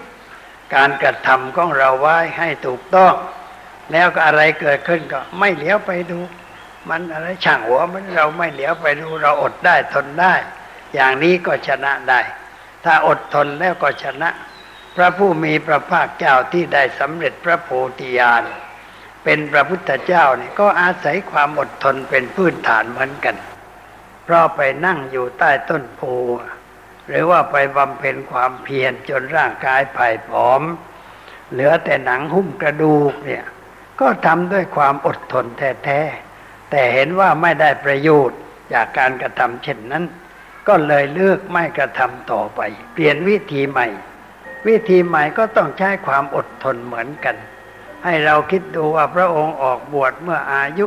การกระทำของเราไว้ให้ถูกต้อง แล้วก็อะไรเกิดขึ้นก็ไม่เหลียวไปดู มันอะไรช่างหัวมันเราไม่เหลียวไปดูเราอดได้ทนได้ อย่างนี้ก็ชนะได้ ถ้าอดทนแล้วก็ชนะ พระผู้มีพระภาคเจ้าที่ได้สำเร็จพระโพธิญาณเป็นพระพุทธเจ้านี่ก็อาศัยความอดทนเป็นพื้นฐานเหมือนกัน เพราะไปนั่งอยู่ใต้ต้นโพหรือว่าไปบำเพ็ญความเพียรจนร่างกายผ่ายผอม เหลือแต่หนังหุ้มกระดูกเนี่ยก็ทำด้วยความอดทนแท้ๆแต่เห็นว่าไม่ได้ประโยชน์จากการกระทำเช่นนั้น ก็เลยเลือกไม่กระทำต่อไป เปลี่ยนวิธีใหม่ วิธีใหม่ก็ต้องใช้ความอดทนเหมือนกัน ให้เราคิดดูว่าพระองค์ออกบวชเมื่ออายุ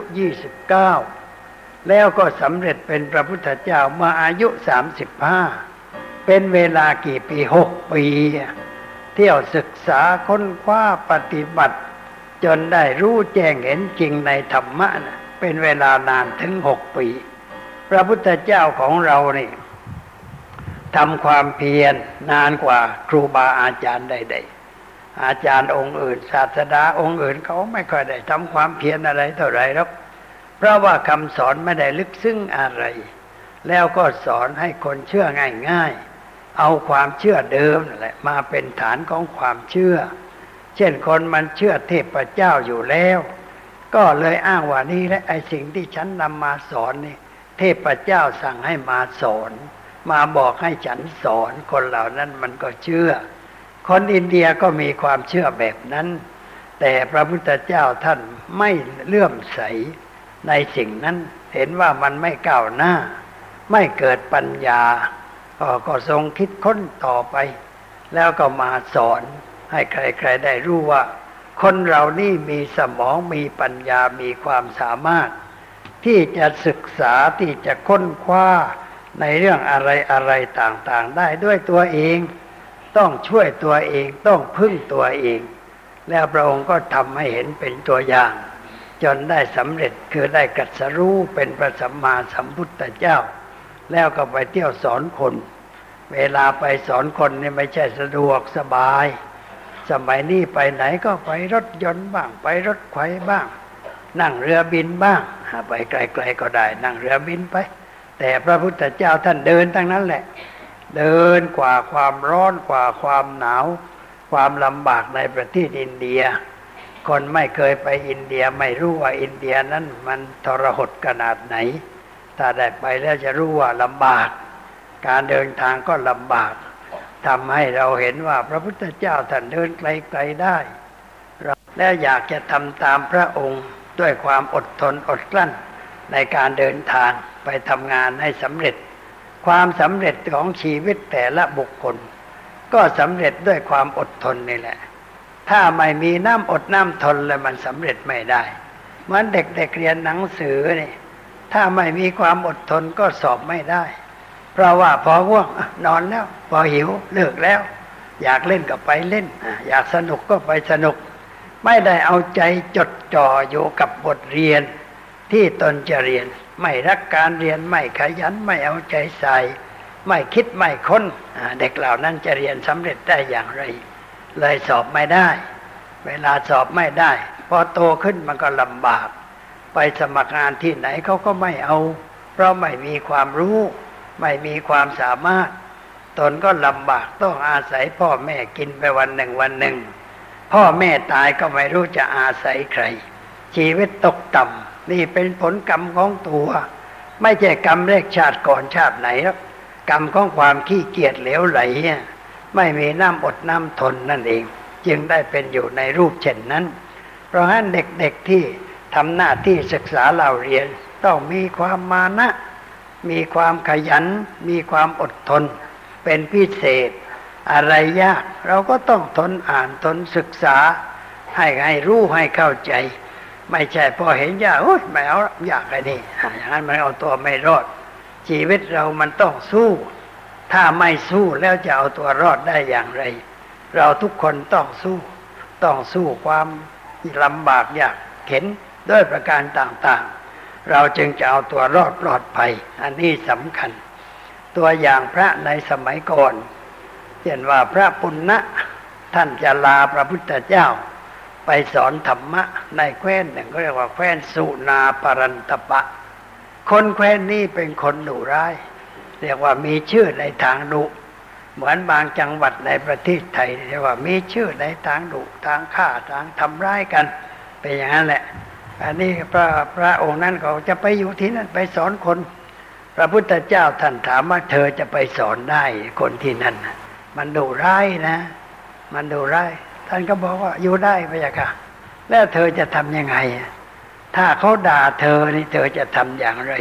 29 แล้วก็สำเร็จเป็นพระพุทธเจ้าเมื่ออายุ 35 เป็นเวลากี่ปีหกปี เที่ยวศึกษาค้นคว้าปฏิบัติ จนได้รู้แจ้งเห็นจริงในธรรมะนะเป็นเวลานานถึงหกปี พระพุทธเจ้าของเรานี่ ทำความเพียรนานกว่าครูบาอาจารย์ใดๆอาจารย์องค์อื่น ศาสดาองค์อื่นเขาไม่ค่อยได้ทำความเพียรอะไรเท่าไรหรอกเพราะว่าคำสอนไม่ได้ลึกซึ้งอะไร แล้วก็สอนให้คนเชื่อง่ายๆ เอาความเชื่อเดิมแหละมาเป็นฐานของความเชื่อ เช่นคนมันเชื่อเทพเจ้าอยู่แล้ว ก็เลยอ้างว่านี่และไอสิ่งที่ฉันนำมาสอนนี่เทพเจ้าสั่งให้มาสอน มาบอกให้ฉันสอนคนเหล่านั้นมันก็เชื่อ คนอินเดียก็มีความเชื่อแบบนั้น แต่พระพุทธเจ้าท่านไม่เลื่อมใสในสิ่งนั้น เห็นว่ามันไม่ก้าวหน้า ไม่เกิดปัญญา ก็ทรงคิดค้นต่อไป แล้วก็มาสอนให้ใครๆได้รู้ว่า คนเรานี่มีสมองมีปัญญามีความสามารถ ที่จะศึกษาที่จะค้นคว้า ในเรื่องอะไรอะไรต่างๆ ได้ด้วยตัวเอง ต้องช่วยตัวเองต้องพึ่งตัวเอง แล้วพระองค์ก็ทำให้เห็นเป็นตัวอย่าง จนได้สำเร็จคือได้กัสรู้เป็นพระสัมมาสัมพุทธเจ้า แล้วก็ไปเที่ยวสอนคน เวลาไปสอนคนนี่ไม่ใช่สะดวกสบาย สมัยนี้ไปไหนก็ไปรถยนต์บ้าง ไปรถไฟบ้าง นั่งเรือบินบ้างไปไกลๆก็ได้ นั่งเรือบินไป แต่พระพุทธเจ้าท่านเดินทั้งนั้นแหละ เดินกว่าความร้อนกว่าความหนาว ความลำบากในประเทศอินเดีย คนไม่เคยไปอินเดียไม่รู้ว่าอินเดียนั้นมันทรหดขนาดไหน ถ้าได้ไปแล้วจะรู้ว่าลำบาก การเดินทางก็ลำบากทำให้เราเห็นว่าพระพุทธเจ้าท่านเดินไกลๆได้และอยากจะทำตามพระองค์ด้วยความอดทนอดกลั้นในการเดินทาง ไปทำงานให้สำเร็จ ความสำเร็จของชีวิตแต่ละบุคคล ก็สำเร็จด้วยความอดทนนี่แหละ ถ้าไม่มีน้ำอดน้ำทนเลยมันสำเร็จไม่ได้เหมือนเด็กๆเเรียนหนังสือนี่ถ้าไม่มีความอดทนก็สอบไม่ได้ เพราะว่าพอว่วงนอนแล้ว พอหิวเลิกแล้ว อยากเล่นก็ไปเล่น อยากสนุกก็ไปสนุก ไม่ได้เอาใจจดจ่ออยู่กับบทเรียนที่ตนจะเรียน ไม่รักการเรียนไม่ขยันไม่เอาใจใส่ ไม่คิดไม่ค้นเด็กเหล่านั้นจะเรียนสำเร็จได้อย่างไร เลยสอบไม่ได้ เวลาสอบไม่ได้ พอโตขึ้นมันก็ลำบาก ไปสมัครงานที่ไหนเขาก็ไม่เอา เพราะไม่มีความรู้ ไม่มีความสามารถ ตนก็ลำบากต้องอาศัยพ่อแม่กินไปวันหนึ่งวันหนึ่ง พ่อแม่ตายก็ไม่รู้จะอาศัยใคร ชีวิตตกต่ำ นี่เป็นผลกรรมของตัว ไม่ใช่กรรมเลขชาติก่อนชาติไหนครับกรรมของความขี้เกียจเหลวไหลไม่มีน้ำอดน้ำทนนั่นเอง จึงได้เป็นอยู่ในรูปเช่นนั้น เพราะฉะนั้นเด็กๆที่ทำหน้าที่ศึกษาเราเรียน ต้องมีความมานะ มีความขยัน มีความอดทน เป็นพิเศษ อะไรยาก เราก็ต้องทนอ่านทนศึกษา ให้ให้รู้ให้เข้าใจ ไม่ใช่พอเห็นยากโอ้ยไม่เอาอยากไอ้นี่อย่างนั้นมันเอาตัวไม่รอด ชีวิตเรามันต้องสู้ ถ้าไม่สู้แล้วจะเอาตัวรอดได้อย่างไร เราทุกคนต้องสู้ ต้องสู้ความลำบากยากเข็นด้วยประการต่างๆ เราจึงจะเอาตัวรอดปลอดภัย อันนี้สำคัญ ตัวอย่างพระในสมัยก่อนเห็นว่าพระปุณณะท่านจะลาพระพุทธเจ้า ไปสอนธรรมะ ในแคว้นหนึ่งก็เรียกว่าแคว้นสุนาปรันตปะ คนแคว้นนี้เป็นคนดุร้าย เรียกว่ามีชื่อในทางดุ เหมือนบางจังหวัดในประเทศไทยเรียกว่ามีชื่อในทางดุทางฆ่าทางทำร้ายกัน เป็นอย่างนั้นแหละ อันนี้พระพระองค์นั้นก็จะไปอยู่ที่นั่นไปสอนคน พระพุทธเจ้าท่านถามว่าเธอจะไปสอนได้คนที่นั่นมันดุร้ายนะ มันดุร้าย ท่านก็บอกว่าอยู่ได้พยะค่ะ แล้วเธอจะทำยังไง ถ้าเขาด่าเธอนี่เธอจะทำอย่างไร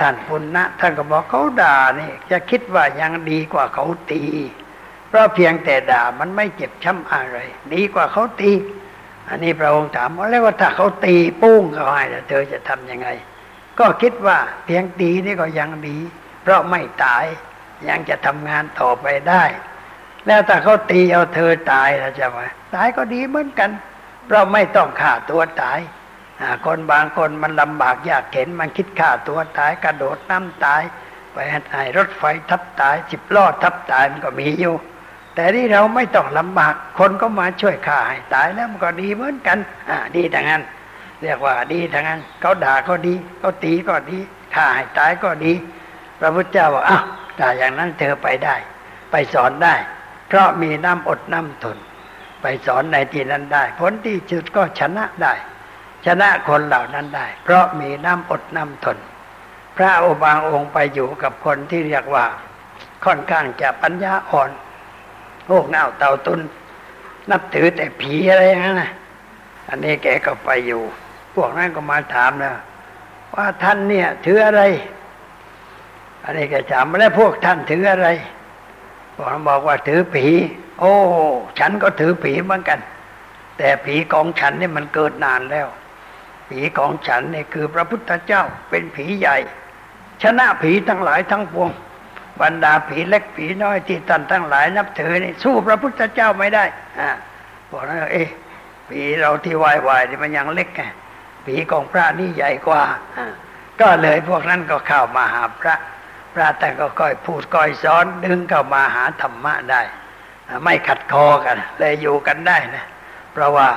ท่านปุณณะท่านก็บอกเขาด่านี่จะคิดว่ายังดีกว่าเขาตี เพราะเพียงแต่ด่ามันไม่เจ็บช้ำอะไร ดีกว่าเขาตี อันนี้พระองค์ถามว่าแล้วว่าถ้าเขาตีปุ้งเขาให้เธอจะทํำยังไง ก็คิดว่าเพียงตีนี่ก็ยังดี เพราะไม่ตายยังจะทำงานต่อไปได้ แล้วถ้าเขาตีเอาเธอตายแล้วจะว่าตายก็ดีเหมือนกัน เราไม่ต้องฆ่าตัวตายคนบางคนมันลำบากยากเข็นมันคิดฆ่าตัวตายกระโดดน้ำตาย ไปให้รถไฟทับตายสิบล้อทับตายมันก็มีอยู่ แต่ที่เราไม่ต้องลำบากคนก็มาช่วยฆ่าให้ตายแล้วมันก็ดีเหมือนกันดีทั้งนั้น เรียกว่าดีทั้งนั้นเขาด่าก็ดีเขาตีก็ดีฆ่าให้ตายก็ดี พระพุทธเจ้าบอกอ้าวถ้าอย่างนั้นเธอไปได้ ไปสอนได้ เพราะมีน้ำอดน้ำทน ไปสอนในที่นั้นได้ ผลที่จุดก็ชนะได้ ชนะคนเหล่านั้นได้ เพราะมีน้ำอดน้ำทน พระอบางองค์ไปอยู่กับคนที่เรียกว่า ค่อนข้างจะปัญญาอ่อนโอ้เงาเต่าตุน นับถือแต่ผีอะไรอย่างนั้นนะอันนี้แกก็ไปอยู่ พวกนั้นก็มาถามนะว่าท่านเนี่ยถืออะไร อันนี้แกถามมาแล้วพวกท่านถืออะไร พวกนั้นบอกว่าถือผี โอ้ ฉันก็ถือผีเหมือนกัน แต่ผีของฉันนี่มันเกิดนานแล้ว ผีของฉันนี่คือพระพุทธเจ้าเป็นผีใหญ่ ชนะผีทั้งหลายทั้งปวง บรรดาผีเล็กผีน้อยที่ท่านทั้งหลายนับถือนี่สู้พระพุทธเจ้าไม่ได้อ่าบอกนะเอ๊ะผีเราที่วายวายนี่มันยังเล็กไงผีของพระนี่ใหญ่กว่า ก็เลยพวกนั้นก็เข้ามาหาพระ พระแต่ก็ค่อยพูดค่อยสอนดึงเข้ามาหาธรรมะได้ ไม่ขัดคอกันเลยอยู่กันได้นะ เพราะว่า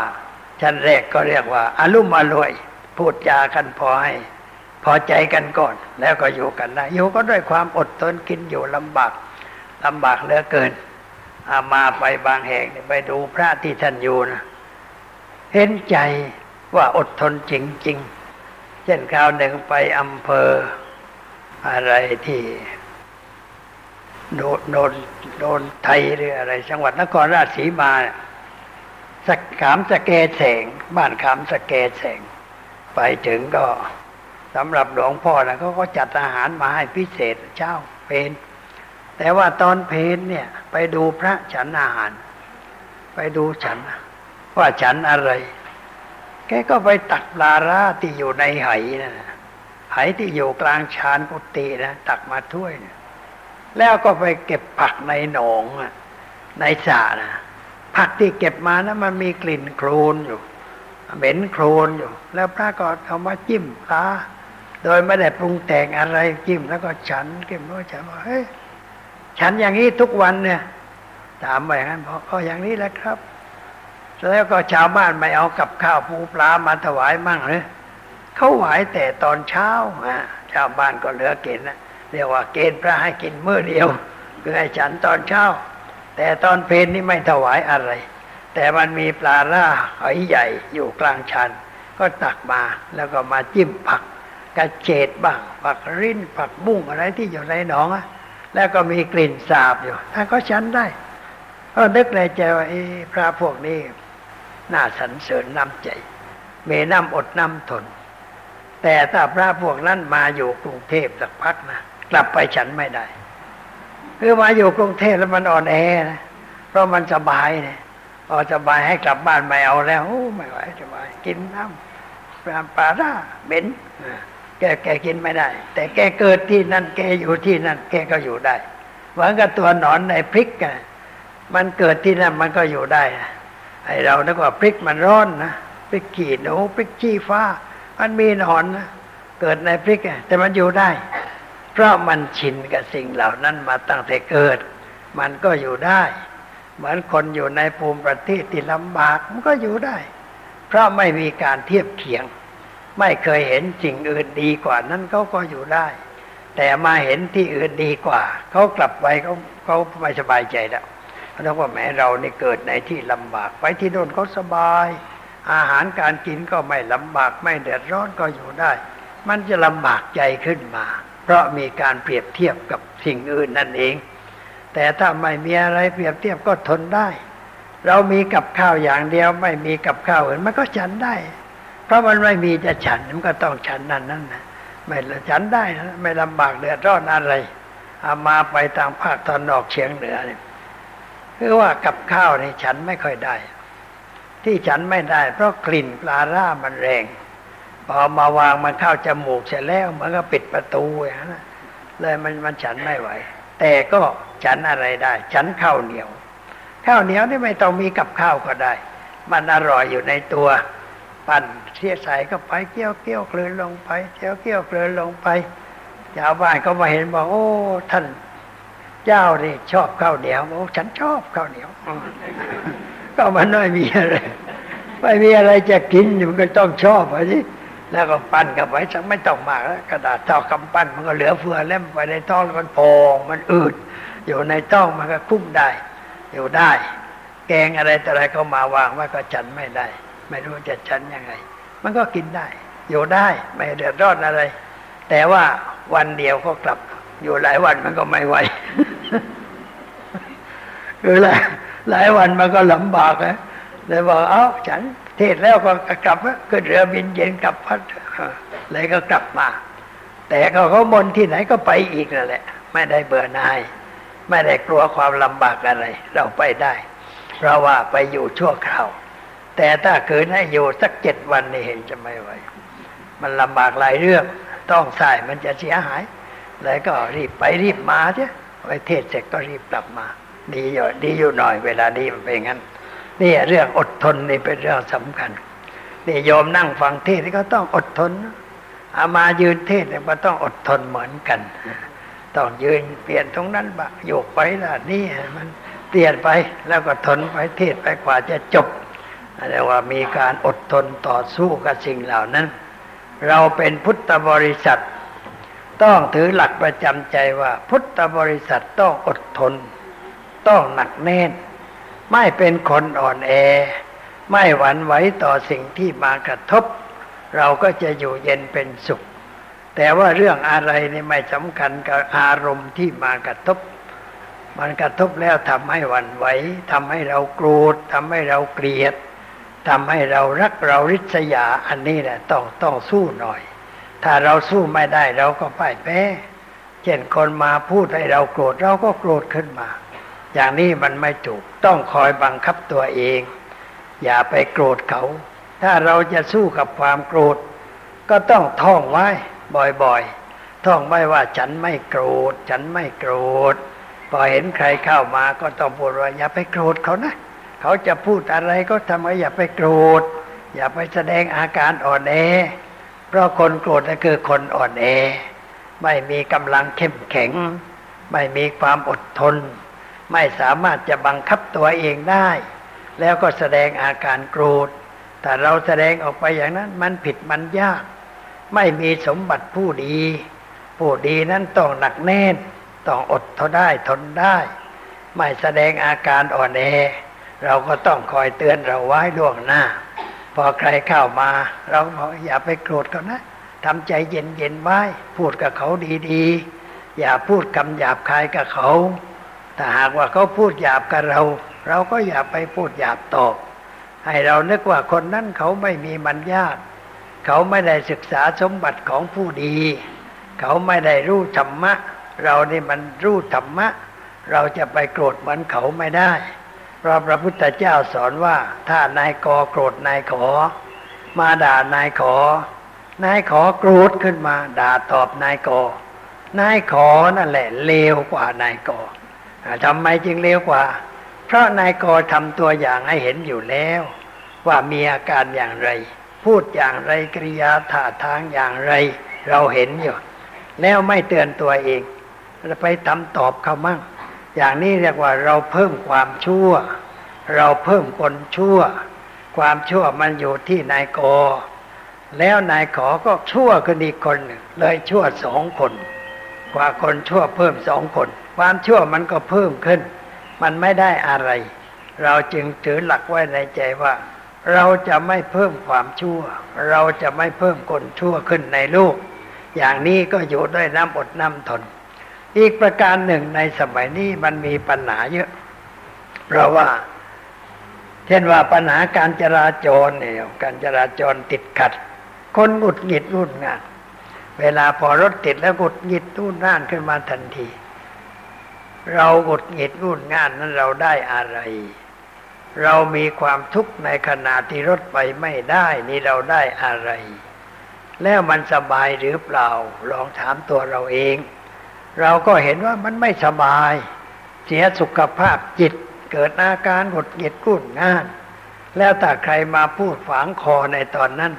ชั้นแรกก็เรียกว่าอารุ่มอรวย พูดจากันพอให้พอใจกันก่อน แล้วก็อยู่กันได้อยู่ก็ด้วยความอดทนกินอยู่ลำบากลำบากเหลือเกินอามาไปบางแห่งไปดูพระที่ท่านอยู่นะเห็นใจว่าอดทนจริงๆเช่นคราวหนึ่งไปอำเภอ อะไรที่โดนโดนโดนไทยหรืออะไร จังหวัดนครราชสีมาสักขามสะเกแสง บ้านขามสะเกแสง ไปถึงก็สำหรับหลวงพ่อนะเขาก็จัดอาหารมาให้พิเศษเช้าเพนแต่ว่าตอนเพนเนี่ย ไปดูพระฉันอาหาร ไปดูฉัน ว่าฉันอะไร แกก็ไปตักปลาราที่อยู่ในไหนะ ไหที่อยู่กลางชานกุฏินะตักมาถ้วยนะแล้วก็ไปเก็บผักในหนองในสระนะผักที่เก็บมานะมันมีกลิ่นโครนอยู่เหม็นโครนอยู่ แล้วพระก็เอามาจิ้มปลาโดยไม่ได้ปรุงแต่งอะไรจิ้มแล้วก็ฉันกินแล้วฉันบอกเฮ้ยฉันอย่างนี้ทุกวันเนี่ยถามไปอย่างนั้นบอกก็อย่างนี้แหละครับ แล้วก็ชาวบ้านไม่เอากับข้าวปูปลามาถวายมั่งเลย เขาไหวแต่ตอนเช้าชาวบ้านก็เหลือเกณฑ์นะเรียกว่าเกณฑ์พระให้กินมื้อเดียวคือให้ฉันตอนเช้า แต่ตอนเพลนนี่ไม่ถวายอะไร แต่มันมีปลาล่าหอยใหญ่อยู่กลางชัน ก็ตักมาแล้วก็มาจิ้มผักกระเจดบ้างผักริ้นผักบุ้งอะไรที่อยู่ในหนองอะแล้วก็มีกลิ่นสาบอยู่ท่านก็ฉันได้ก็นึกในใจว่าพระพวกนี้ น่าสรรเสริญน้ำใจ เมน้ำอดน้ำทน แต่ถ้าพระพวกนั้นมาอยู่กรุงเทพสักพักนะกลับไปฉันไม่ได้คือมาอยู่กรุงเทพแล้วมันอ่อนแอนะเพราะมันสบายเนี่ยพอสบายให้กลับบ้านไม่เอาแล้วไม่ไหวสบายกินน้ำปลาปลาร่าเบนแกแกกินไม่ได้ แต่แกเกิดที่นั่นแกอยู่ที่นั่น แกก็อยู่ได้เหมือนกับตัวหนอนในพริกกันมันเกิดที่นั่นมันก็อยู่ได้ไอเรานึกว่าพริกมันร้อนนะพริกขีดหนูพริกชี้ฟ้า มันมีหนอนนะเกิดในพริกแต่มันอยู่ได้ เพราะมันชินกับสิ่งเหล่านั้นมาตั้งแต่เกิด มันก็อยู่ได้ เหมือนคนอยู่ในภูมิประเทศที่ลำบากมันก็อยู่ได้ เพราะไม่มีการเทียบเคียง ไม่เคยเห็นสิ่งอื่นดีกว่านั้นเขาก็อยู่ได้ แต่มาเห็นที่อื่นดีกว่าเขากลับไปเขาเขาไม่สบายใจแล้วเพราะว่าแม้เรานี่เกิดในที่ลำบากไปที่โน่นเขาสบาย อาหารการกินก็ไม่ลำบากไม่เดือดร้อนก็อยู่ได้ มันจะลำบากใจขึ้นมา เพราะมีการเปรียบเทียบกับสิ่งอื่นนั่นเอง แต่ถ้าไม่มีอะไรเปรียบเทียบก็ทนได้ เรามีกับข้าวอย่างเดียว ไม่มีกับข้าวอื่นมันก็ฉันได้ เพราะมันไม่มีจะฉันมันก็ต้องฉันนั่นนั่นนะไม่ฉันได้นะไม่ลำบากเดือดร้อนอะไรเอามาไปทางภาคตอนออกเฉียงเหนือเนี่ยคือว่ากับข้าวนี่ฉันไม่ค่อยได้ ที่ฉันไม่ได้ เพราะกลิ่นปลาร่ามันแรง พอมาวางมันเข้าจมูกเสร็จแล้วมันก็ปิดประตูอย่างนั้นเลยมันมันฉันไม่ไหว แต่ก็ฉันอะไรได้ ฉันข้าวเหนียว ข้าวเหนียวนี่ไม่ต้องมีกับข้าวก็ได้ มันอร่อยอยู่ในตัว ปั่นเสียใส่ก็ไปเกี้ยวเกี้ยวเคลื่อนลงไปเกี้ยวเกี้ยวเคลื่อนลงไปชาวบ้านก็มาเห็นบอกโอ้ท่านเจ้านี่ชอบข้าวเหนียวโอ้ฉันชอบข้าวเหนียว ก็มันไม่มีอะไรไม่มีอะไรจะกินมันก็ต้องชอบอะไรแล้วก็ปั้นกับไว้สักไม่ต้องมากแล้วกระดาษเท่าคำปั้นมันก็เหลือเฟือแล้วไปในท้องมันพองมันอืด อยู่ในท้องมันก็คุ้มได้ อยู่ได้ แกงอะไรแต่อะไรก็มาวางไว้ก็ฉันไม่ได้ ไม่รู้จะฉันยังไง มันก็กินได้ อยู่ได้ไม่เดือดร้อนอะไร แต่ว่าวันเดียวก็กลับ อยู่หลายวันมันก็ไม่ไหว คือหลายหลายวันมันก็ลำบากนะเลยบอกเอ้าฉันเทศแล้วก็กลับขึ้นเรือบินเย็นกลับพัดเลยก็กลับมา แต่เขาเขาบนที่ไหนก็ไปอีกนั่นแหละ ไม่ได้เบื่อหน่าย ไม่ได้กลัวความลำบากอะไร เราไปได้ เพราะว่าไปอยู่ชั่วคราว แต่ถ้าคืนให้อยู่สักเจ็ดวันนี่เห็นจะไม่ไหวมันลำบากหลายเรื่อง ต้องใส่มันจะเสียหายเลยก็รีบไปรีบมาเจ้ไปเทศเสร็จก็รีบกลับมา ดีอยู่ดีอยู่หน่อยเวลาดีมันเป็นงั้นนี่เรื่องอดทนนี่เป็นเรื่องสำคัญนี่โยมนั่งฟังเทศก็ต้องอดทนอามายืนเทศเนี่ยมันต้องอดทนเหมือนกัน ต้องยืนเปลี่ยนตรงนั้นบะโยกไปละนี่มันเปลี่ยนไปแล้วก็ทนไปเทศไปกว่าจะจบเรียกว่ามีการอดทนต่อสู้กับสิ่งเหล่านั้น เราเป็นพุทธบริษัท ต้องถือหลักประจำใจว่าพุทธบริษัทต้องอดทน ต้องหนักแน่น ไม่เป็นคนอ่อนแอ ไม่หวั่นไหวต่อสิ่งที่มากระทบ เราก็จะอยู่เย็นเป็นสุข แต่ว่าเรื่องอะไรนี่ไม่สำคัญกับอารมณ์ที่มากระทบ มันกระทบแล้วทำให้หวั่นไหวทำให้เราโกรธทำให้เราเกลียดทำให้เรารักเราริษยาอันนี้แหละต้องต้องสู้หน่อย ถ้าเราสู้ไม่ได้เราก็พ่ายแพ้เช่นคนมาพูดให้เราโกรธเราก็โกรธขึ้นมา อย่างนี้มันไม่ถูกต้องคอยบังคับตัวเอง อย่าไปโกรธเขา ถ้าเราจะสู้กับความโกรธ ก็ต้องท่องไว้บ่อยๆ ท่องไว้ว่าฉันไม่โกรธ ฉันไม่โกรธ พอเห็นใครเข้ามาก็ต้องพูดว่าอย่าไปโกรธเขานะ เขาจะพูดอะไรก็ทำไมอย่าไปโกรธ อย่าไปแสดงอาการอ่อนแอ เพราะคนโกรธนั่นคือคนอ่อนแอ ไม่มีกำลังเข้มแข็ง ไม่มีความอดทน ไม่สามารถจะบังคับตัวเองได้ แล้วก็แสดงอาการโกรธแต่เราแสดงออกไปอย่างนั้นมันผิดมันยาก ไม่มีสมบัติผู้ดี ผู้ดีนั้นต้องหนักแน่น ต้องอดทนได้ทนได้ ไม่แสดงอาการอ่อนแอ เราก็ต้องคอยเตือนเราไว้ล่วงหน้า พอใครเข้ามา เราบอกอย่าไปโกรธเขานะทำใจเย็นๆไว้ พูดกับเขาดีๆ อย่าพูดคำหยาบคายกับเขา ถ้าหากว่าเขาพูดหยาบกับเรา เราก็อย่าไปพูดหยาบตอบ ให้เรานึกว่าคนนั้นเขาไม่มีมันยากเขาไม่ได้ศึกษาสมบัติของผู้ดี เขาไม่ได้รู้ธรรมะ เรานี่มันรู้ธรรมะ เราจะไปโกรธเหมือนเขาไม่ได้ เพราะพระพุทธเจ้าสอนว่า ถ้านายกอโกรธนายขอ มาด่านายขอ นายขอโกรธขึ้นมา ด่าตอบนายกนายขอนั่นแหละเลวกว่านายก ทำไมจึงเลวกว่า เพราะนายกอทำตัวอย่างให้เห็นอยู่แล้ว ว่ามีอาการอย่างไร พูดอย่างไรกริยาท่าทางอย่างไร เราเห็นอยู่ แล้วไม่เตือนตัวเองเราไปทำตอบเขามั่ง อย่างนี้เรียกว่าเราเพิ่มความชั่ว เราเพิ่มคนชั่ว ความชั่วมันอยู่ที่นายกอแล้วนายขอก็ชั่วขึ้นอีกคนหนึ่งเลยชั่วสองคน กว่าคนชั่วเพิ่มสองคน ความชั่วมันก็เพิ่มขึ้น มันไม่ได้อะไร เราจึงถือหลักไว้ในใจว่า เราจะไม่เพิ่มความชั่ว เราจะไม่เพิ่มคนชั่วขึ้นในโลกอย่างนี้ก็อยู่ด้วยน้ำอดน้ำทน อีกประการหนึ่งในสมัยนี้มันมีปัญหาเยอะ เพราะว่า เช่นว่าปัญหาการจราจรเนี่ยการจราจรติดขัด คนหงุดหงิดรุ่นงานเวลาพอรถติดแล้วหงุดหงิดรุ่นน่านขึ้นมาทันที เราหงุดหงิดรุ่นงานนั้นเราได้อะไร เรามีความทุกข์ในขณะที่รถไปไม่ได้นี่เราได้อะไร แล้วมันสบายหรือเปล่า ลองถามตัวเราเอง เราก็เห็นว่ามันไม่สบาย เสียสุขภาพจิต เกิดอาการหงุดหงิดรุ่นงาน แล้วถ้าใครมาพูดฝังคอในตอนนั้น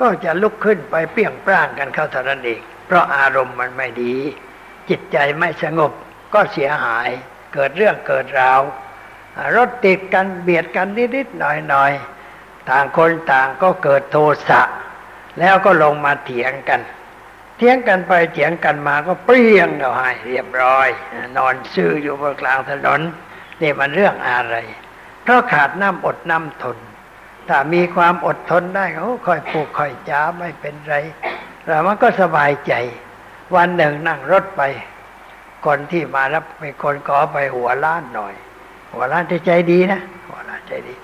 ก็จะลุกขึ้นไปเปี้ยงปร้างกันเข้าเท่านั้นเองเพราะอารมณ์มันไม่ดี จิตใจไม่สงบ ก็เสียหาย เกิดเรื่องเกิดราว รถติดกันเบียดกันนิดๆหน่อยๆ ต่างคนต่างก็เกิดโทสะ แล้วก็ลงมาเถียงกัน เถียงกันไปเถียงกันมาก็เปรี้ยงเอาให้เรียบร้อย นอนซื่ออยู่บนกลางถนนนี่มันเรื่องอะไร เพราะขาดน้ำอดน้ำทน ถ้ามีความอดทนได้เขาค่อยพูดค่อยจ้าไม่เป็นไร แล้วมันก็สบายใจ วันหนึ่งนั่งรถไป คนที่มารับเป็นคนขอไปหัวล้านหน่อย หัวล้านที่ใจดีนะหัวล้านใจดี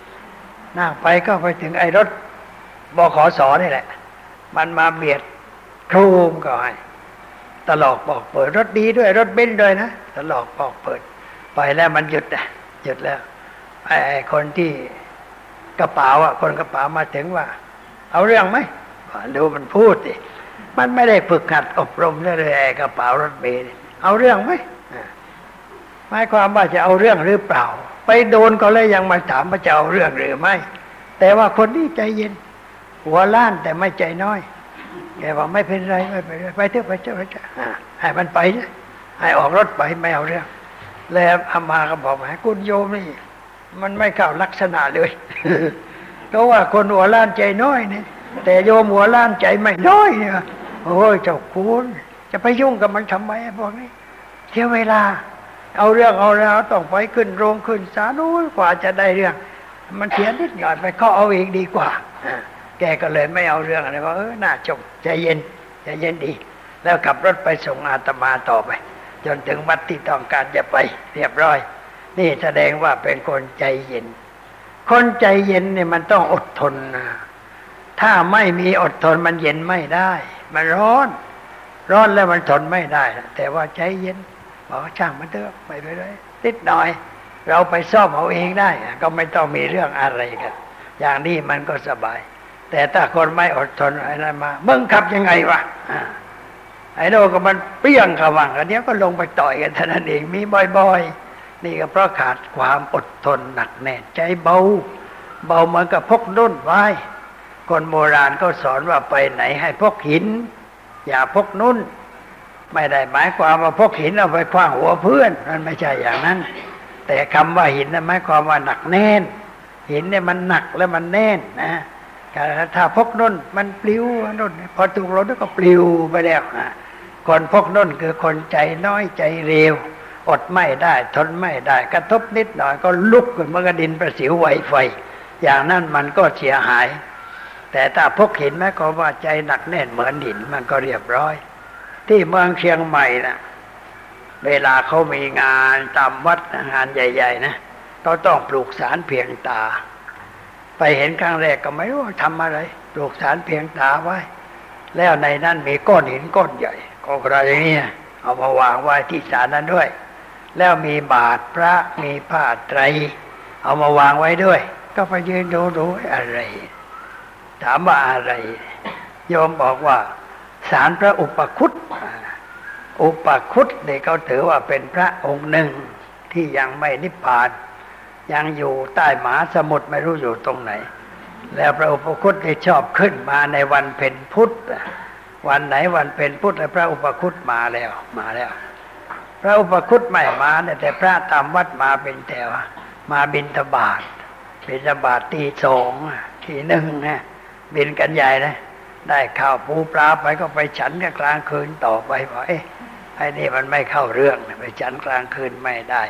นั่งไปก็ไปถึงไอ้รถบขสนี่แหละ มันมาเบียดโครมก็ให้ตลอกบอกเปิดรถดีด้วยรถเบนซ์ด้วยนะตลอกบอกเปิด ไปแล้วมันหยุดนะหยุดแล้วไอ้คนที่กระเป๋าอะ คนกระเป๋ามาถึงว่า เอาเรื่องไหมดูมันพูดดิมันไม่ได้ฝึกหัดอบรมเลยไอ้กระเป๋ารถเมล์ เอาเรื่องไหมหมายความว่าจะเอาเรื่องหรือเปล่า ไปโดนก็เลยยังมาถามว่าจะเอาเรื่องหรือไม่ แต่ว่าคนนี้ใจเย็น หัวล้านแต่ไม่ใจน้อยแกบอกไม่เป็นไรไม่เป็นไรไปเถอะไปเถอะไปเถอะให้มันไปนะให้ออกรถไปไม่เอาเรื่อง แล้วอามาก็บอกว่าคุณโยมนี่ มันไม่เข้าลักษณะเลยเพราะว่าคนหัวล้านใจน้อยเนี่ยแต่โยมหัวล้านใจไม่น้อยเนี่ยโอ้ยเจ้าคุณ จะไปยุ่งกับมันทำไมพวกนี้เที่ยวเวลา เอาเรื่องเอาราวต้องไปขึ้นโรงขึ้นศาลกว่าจะได้เรื่อง มันเสียนิดหน่อยไปข้อเอาเองดีกว่าแกก็เลยไม่เอาเรื่องอะไรว่าเออน่าจบใจเย็นใจเย็นดี แล้วขับรถไปส่งอาตมาต่อไป จนถึงวัดที่ต้องการจะไปเรียบร้อย นี่แสดงว่าเป็นคนใจเย็น คนใจเย็นเนี่ยมันต้องอดทนนะถ้าไม่มีอดทนมันเย็นไม่ได้ มันร้อน ร้อนแล้วมันทนไม่ได้ แต่ว่าใจเย็นบอกช่างมันเถอะไม่ไปเลยติดหน่อย เราไปซ่อมเอาเองได้ ก็ไม่ต้องมีเรื่องอะไรกัน อย่างนี้มันก็สบาย แต่ถ้าคนไม่อดทนอะไรมาเบิ้งขับยังไงวะไอ้โนก็มันเปี้ยงขวังกันเนี้ยก็ลงไปต่อยกันเท่านั้นเองมีบ่อยๆ นี่ก็เพราะขาดความอดทนหนักแน่นใจเบา เบาเหมือนกับพกนุ่นไว้ คนโบราณก็สอนว่าไปไหนให้พกหิน อย่าพกนุ่น ไม่ได้หมายความว่าพกหินเอาไปคว้างหัวเพื่อนมันไม่ใช่อย่างนั้น แต่คำว่าหินนั้นหมายความว่าหนักแน่น หินเนี่ยมันหนักแล้วมันแน่นนะถ้าพกนุ่นมันปลิวนุ่นพอถูกรถก็ปลิวไปแล้วคนพกนุ่นคือคนใจน้อยใจเร็ว อดไม่ได้ ทนไม่ได้ กระทบนิดหน่อยก็ลุกขึ้นมากระดินประสิวไหวไฟ อย่างนั้นมันก็เสียหาย แต่ถ้าพกหินแม้ก็ว่าใจหนักแน่นเหมือนหินมันก็เรียบร้อย ที่เมืองเชียงใหม่นะเวลาเขามีงานตามวัดงานใหญ่ ๆ นะก็ต้องปลูกสารเพียงตา ไปเห็นครั้งแรกก็ไม่รู้ทำอะไร ปลูกสารเพียงตาไว้ แล้วในนั้นมีก้อนหินก้อนใหญ่ก็กระไรเนี่ยเอามาวางไว้ที่ศาลนั้นด้วย แล้วมีบาทพระมีผ้าไตร เอามาวางไว้ด้วย ก็ไปยืนดูดูอะไร ถามว่าอะไรโยมบอกว่า สารพระอุปคุตอุปคุตเนี่ยเขาถือว่าเป็นพระองค์หนึ่งที่ยังไม่นิพพาน ยังอยู่ใต้หมาสมุทรไม่รู้อยู่ตรงไหน แล้วพระอุปคุตได้ชอบขึ้นมาในวันเพ็ญพุธวันไหนวันเพ็ญพุธแล้วพระอุปคุตมาแล้วมาแล้ว พระอุปคุตไม่มาเนี่ยแต่พระตามวัดมาเป็นแถวมาบินทบาทบินทบาทตีสองทีหนึ่งนะ บินกันใหญ่นะ ได้ข้าวปูปลาไปก็ไปฉันกันกลางคืนต่อไปบอกเอ้ไอ้นี่มันไม่เข้าเรื่องไปฉันกลางคืนไม่ได้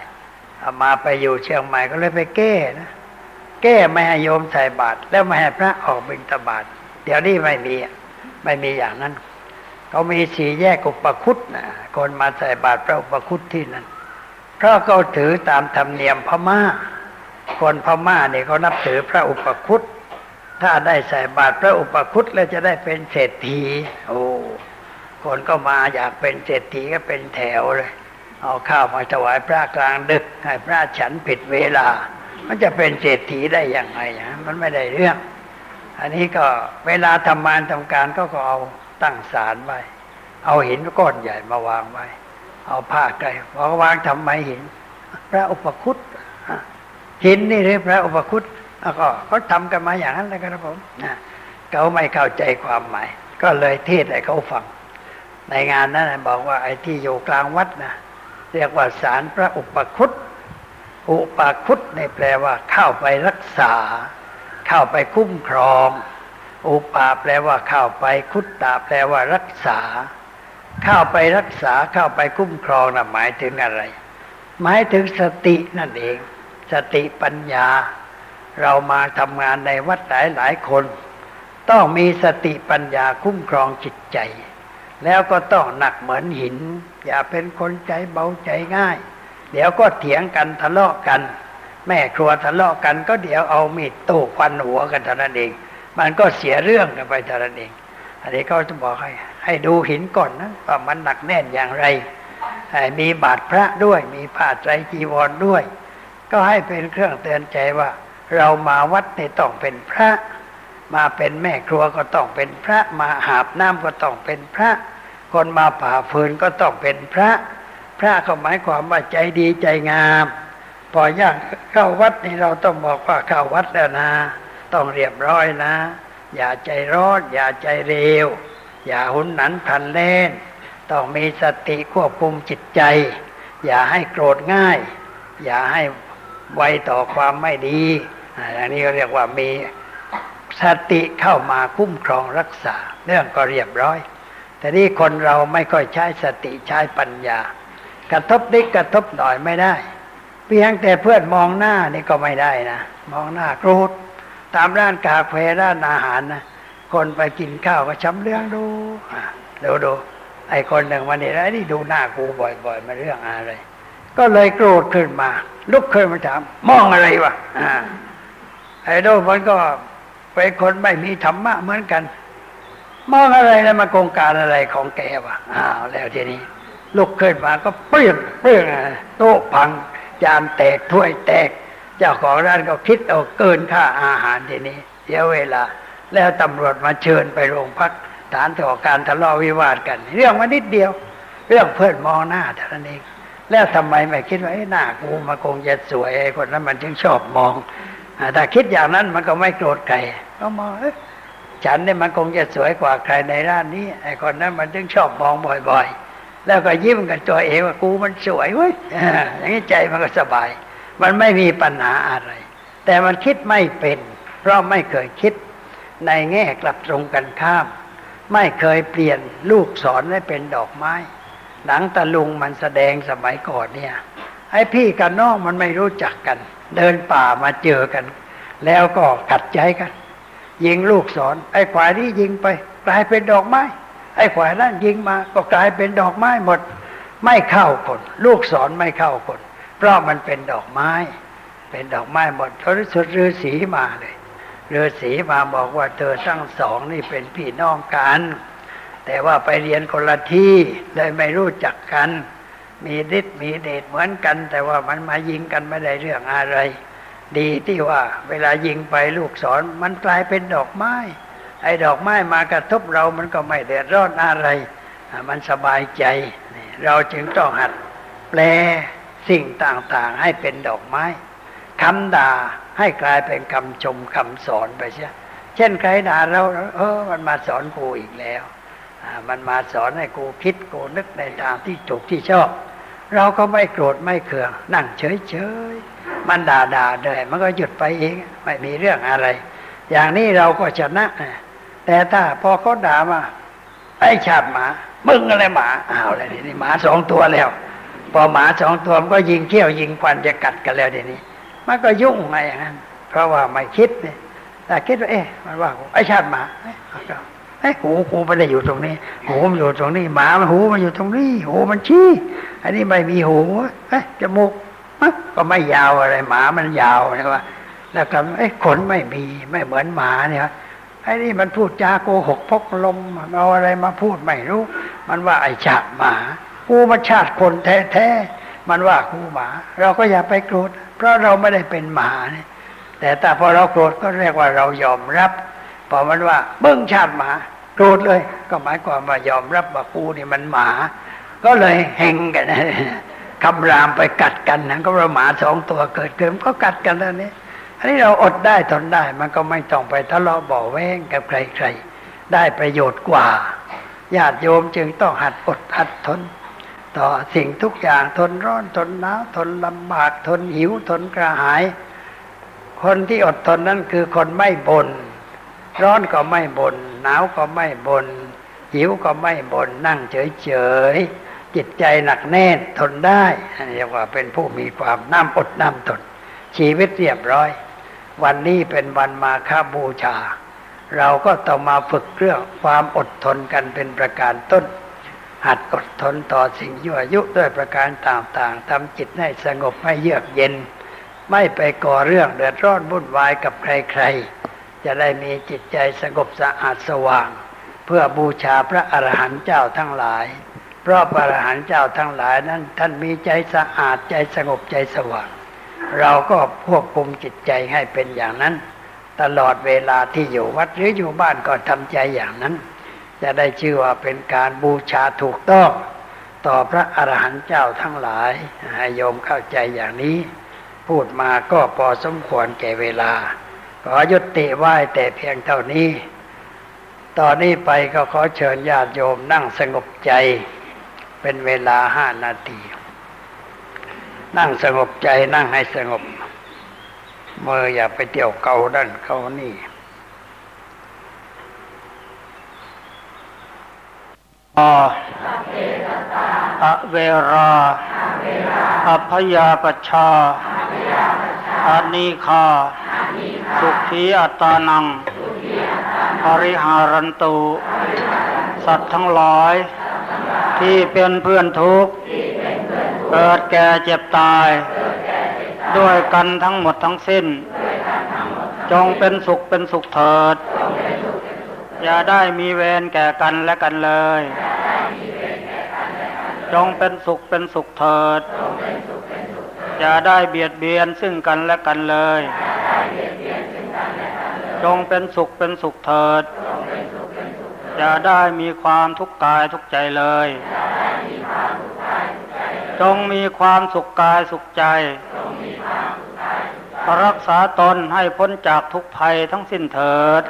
เอามาไปอยู่เชียงใหม่ก็เลยไปแก้นะแก้ไม่ให้โยมใส่บาตรแล้วไม่ให้พระออกบิณฑบาตเดี๋ยวนี้ไม่มีไม่มีอย่างนั้นเขามีสีแยกอุปคุตนะคนมาใส่บาตรพระอุปคุตที่นั่นเพราะเขาถือตามธรรมเนียมพม่า คนพม่าเนี่ยเขานับถือพระอุปคุต ถ้าได้ใส่บาตรพระอุปคุตแล้วจะได้เป็นเศรษฐี โอ้คนก็มาอยากเป็นเศรษฐีก็เป็นแถวเลย เอาข้าวมาถวายพระกลางดึก ให้พระฉันผิดเวลา มันจะเป็นเศรษฐีได้อยังไงะมันไม่ได้เรื่อง อันนี้ก็เวลาทำงานทำการก็ก็เอาตั้งศาลไว้ เอาหินก้อนใหญ่มาวางไว้ เอาผ้าไกลพอวางทำไมหิน พระอุปคุตหินนี่เลยพระอุปคุต แล้วก็เขาทำกันมาอย่างนั้นเลยครับผมนะเขาไม่เข้าใจความหมาย ก็เลยเทศให้เขาฟัง ในงานนั้นบอกว่าไอ้ที่อยู่กลางวัดนะเรียกว่าสารพระอุปคุตอุปคุตในแปลว่า เข้าไปรักษา เข้าไปคุ้มครอง อุปาแปลว่าเข้าไปคุตตาแปลว่ารักษา เข้าไปรักษาเข้าไปคุ้มครองนะหมายถึงอะไร หมายถึงสตินั่นเอง สติปัญญา เรามาทำงานในวัดหลายหลายคน ต้องมีสติปัญญาคุ้มครองจิตใจ แล้วก็ต้องหนักเหมือนหิน อย่าเป็นคนใจเบาใจง่าย เดี๋ยวก็เถียงกันทะเลาะกัน แม่ครัวทะเลาะกันก็เดี๋ยวเอามีดตู้ควันหัวกันเท่านั้นเอง มันก็เสียเรื่องกันไปเท่านั้นเอง อันนี้เขาจะบอกให้ ให้ดูหินก่อนนะว่ามันหนักแน่นอย่างไรมีบาดพระด้วย มีผ้าใจจีวรด้วย ก็ให้เป็นเครื่องเตือนใจว่า เรามาวัดในต้องเป็นพระ มาเป็นแม่ครัวก็ต้องเป็นพระ มาหาบน้ำก็ต้องเป็นพระ คนมาผ่าฟืนก็ต้องเป็นพระ พระก็หมายความว่าใจดีใจงาม พอย่างเข้าวัดนี่เราต้องบอกว่าเข้าวัดแล้วนะ ต้องเรียบร้อยนะ อย่าใจร้อนอย่าใจเร็ว อย่าหุนหนันพันเล่น ต้องมีสติควบคุมจิตใจ อย่าให้โกรธง่าย อย่าให้ไวต่อความไม่ดี อย่างนี้ก็เรียกว่ามีสติเข้ามาคุ้มครองรักษา เรื่องก็เรียบร้อย แต่นี่คนเราไม่ค่อยใช้สติใช้ปัญญา กระทบนิดกระทบหน่อยไม่ได้ เพียงแต่เพื่อนมองหน้านี่ก็ไม่ได้นะ มองหน้าโกรธตามร้านกาแฟร้านอาหารนะคนไปกินข้าวก็ช้ำเรื่องดูดูดูไอ้คนหนึ่งวันนี้ไอ้นี่ดูหน้ากูบ่อยๆมาเรื่องอะไร ก็เลยโกรธขึ้นมา ลุกขึ้นมาถามมองอะไรวะ ไอ้ดูมันก็เป็นคนไม่มีธรรมะเหมือนกัน มองอะไรแล้วมาโกงการอะไรของแกวะอ้าวแล้วทีนี้ลุกขึ้นมาก็เปรี้ยงเปรี้ยงโต๊ะพังจานแตกถ้วยแตก เจ้าของร้านก็คิดเอาเกินค่าอาหารทีนี้เสียเวลา แล้วตำรวจมาเชิญไปโรงพักฐานต่อการทะเลาะวิวาทกัน เรื่องมานิดเดียว เรื่องเพื่อนมองหน้าเท่านั้นเองแล้วทำไมไม่คิดว่าไอ้หน้ากูมาคงจะสวยไอ้คนนั้นมันจึงชอบมอง แต่คิดอย่างนั้นมันก็ไม่โกรธใครก็มองฉันเนี่ยมันคงจะสวยกว่าใครในร้านนี้ไอ้คนนั้นมันจึงชอบมองบ่อยๆ แล้วก็ยิ้มกันตัวเองว่ากูมันสวยเว้ยอย่างนี้ใจมันก็สบาย มันไม่มีปัญหาอะไร แต่มันคิดไม่เป็น เพราะไม่เคยคิดในแง่กลับตรงกันข้าม ไม่เคยเปลี่ยนลูกศรให้เป็นดอกไม้ หนังตะลุงมันแสดงสมัยก่อนเนี่ย ไอ้พี่กับน้องมันไม่รู้จักกัน เดินป่ามาเจอกัน แล้วก็ขัดใจกัน ยิงลูกศรไอ้ขวายนี่ยิงไป กลายเป็นดอกไม้ ไอ้ขวายนั่นยิงมาก็กลายเป็นดอกไม้หมด ไม่เข้าคน ลูกศรไม่เข้าคน เพราะมันเป็นดอกไม้ เป็นดอกไม้หมดเขาสุดฤาษีมาเลยฤาษีมาบอกว่าเธอทั้งสองนี่เป็นพี่น้องกัน แต่ว่าไปเรียนคนละที่เลยไม่รู้จักกัน มีฤทธิ์มีเดชเหมือนกัน แต่ว่ามันมายิงกันไม่ได้เรื่องอะไร ดีที่ว่า เวลายิงไปลูกศรมันกลายเป็นดอกไม้ ไอ้ดอกไม้มากระทบเรามันก็ไม่เดือดร้อนอะไร มันสบายใจ เราจึงต้องหัดแปลสิ่งต่างๆ ให้เป็นดอกไม้คำด่าให้กลายเป็นคำชมคำสอนไปใช่เช่นใครด่าเราเออ มันมาสอนกูอีกแล้วมันมาสอนให้กูคิดกูนึกในทางที่ถูกที่ชอบ เราก็ไม่โกรธไม่เคือง นั่งเฉยๆ มันด่าด่าเลยมันก็หยุดไปเองไม่มีเรื่องอะไร อย่างนี้เราก็ชนะ แต่ถ้าพอเขาด่ามาไอ้ชาบหมา มึงอะไรหมาอ้าวอะไรนี่หมาสองตัวแล้ว พอหมาสองตัวมันก็ยิงเขี้ยวยิงควันจะกัดกันแล้วเดี๋ยวนี้ มันก็ยุ่งไงอย่างนั้นเพราะว่าไม่คิดเนี่ยแต่คิดว่าเอ๊ะมันว่าไอ้ชาติหมา ไอ้หูกูไม่ได้อยู่ตรงนี้ หูมันอยู่ตรงนี้หมามันหูมันอยู่ตรงนี้ หูมันชี้อันนี้ไม่มีหูเอ้จมูกก็ไม่ยาวอะไร หมามันยาวนะว่าแล้วก็ไอ้ขนไม่มีไม่เหมือนหมาเนี่ยไอ้นี่มันพูดจาโกหกพกลมเอาอะไรมาพูดไม่รู้ มันว่าไอ้ชาติหมากูมาชาติคนแท้ๆมันว่ากูหมา เราก็อย่าไปโกรธเพราะเราไม่ได้เป็นหมาเนี่ยแต่แต่พอเราโกรธก็เรียกว่าเรายอมรับ พอมันว่าเบิ้งชาติหมาโกรธเลย ก็หมายความว่ายอมรับว่ากูนี่มันหมา ก็เลยแหงกันคำรามไปกัดกันนะก็เราหมาสองตัวเกิดเกิดก็กัดกันแล้วนี่อันนี้เราอดได้ทนได้ มันก็ไม่ต้องไปทะเลาะเบาแวงกับใครๆ ได้ประโยชน์กว่าญาติโยมจึงต้องหัดอดหัดทน ต่อสิ่งทุกอย่างทนร้อนทนหนาวทนลำบากทนหิวทนกระหาย คนที่อดทนนั่นคือคนไม่บน่น ร้อนก็ไม่บน่นหนาวก็ไม่บน่นหิวก็ไม่บน่นนั่งเฉยๆจิตใจหนักแน่นทนได้เรียกว่าเป็นผู้มีความน้ำอดน้ำทนชีวิตเรียบร้อย วันนี้เป็นวันมาฆบูชา เราก็ต้องมาฝึกเรื่องความอดทนกันเป็นประการต้น หัดอดทนต่อสิ่งยั่วยุด้วยประการต่างๆทำจิตให้สงบให้เยือกเย็น ไม่ไปก่อเรื่องเดือดร้อนวุ่นวายกับใครๆ จะได้มีจิตใจสงบสะอาดสว่าง เพื่อบูชาพระอรหันต์เจ้าทั้งหลาย เพราะพระอรหันต์เจ้าทั้งหลายนั้น ท่านมีใจสะอาดใจสงบใจสว่าง เราก็ควบคุมจิตใจให้เป็นอย่างนั้น ตลอดเวลาที่อยู่วัดหรืออยู่บ้านก็ทำใจอย่างนั้น จะได้ชื่อว่าเป็นการบูชาถูกต้อง ต่อพระอรหันต์เจ้าทั้งหลายให้โยมเข้าใจอย่างนี้ พูดมาก็พอสมควรแก่เวลา ขอยุติไหว้แต่เพียงเท่านี้ ตอนนี้ไปก็ขอเชิญญาติโยมนั่งสงบใจ เป็นเวลาห้านาที นั่งสงบใจนั่งให้สงบมืออย่าไปเตี่ยวเกาด้านเขานี่ออะเวราอัพยาปชชาอานิคา สุขีอัตานัง ปริหารันตุ สัตว์ทั้งหลาย ที่เป็นเพื่อนทุกข์ เกิดแก่เจ็บตาย ด้วยกันทั้งหมดทั้งสิ้น จงเป็นสุขเป็นสุขเถิด อย่าได้มีเวรแก่กันและกันเลย จงเป็นสุขเป็นสุขเถิด อย่าได้เบียดเบียนซึ่งกันและกันเลย จงเป็นสุขเป็นสุขเถิด อย่าได้มีความทุกข์กายทุกใจเลย จงมีความสุขกายสุขใจ รักษาตนให้พ้นจากทุกภัยทั้งสิ้นเถิด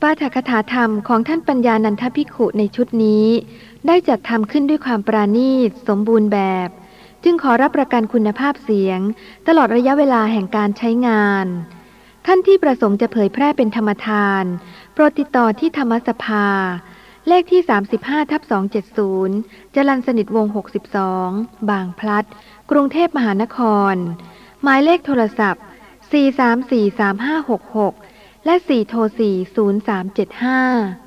ปาฐกถาธรรมของท่านปัญญานันทภิกขุในชุดนี้ ได้จัดทำขึ้นด้วยความปราณีตสมบูรณ์แบบ จึงขอรับประกันคุณภาพเสียง ตลอดระยะเวลาแห่งการใช้งาน ท่านที่ประสงค์จะเผยแพร่เป็นธรรมทาน โปรดติดต่อที่ธรรมสภา เลขที่ 35ทับ270 จรันสนิทวง 62 บางพลัด กรุงเทพมหานคร หมายเลขโทรศัพท์ 4343566 และ 4 โทร 4 0375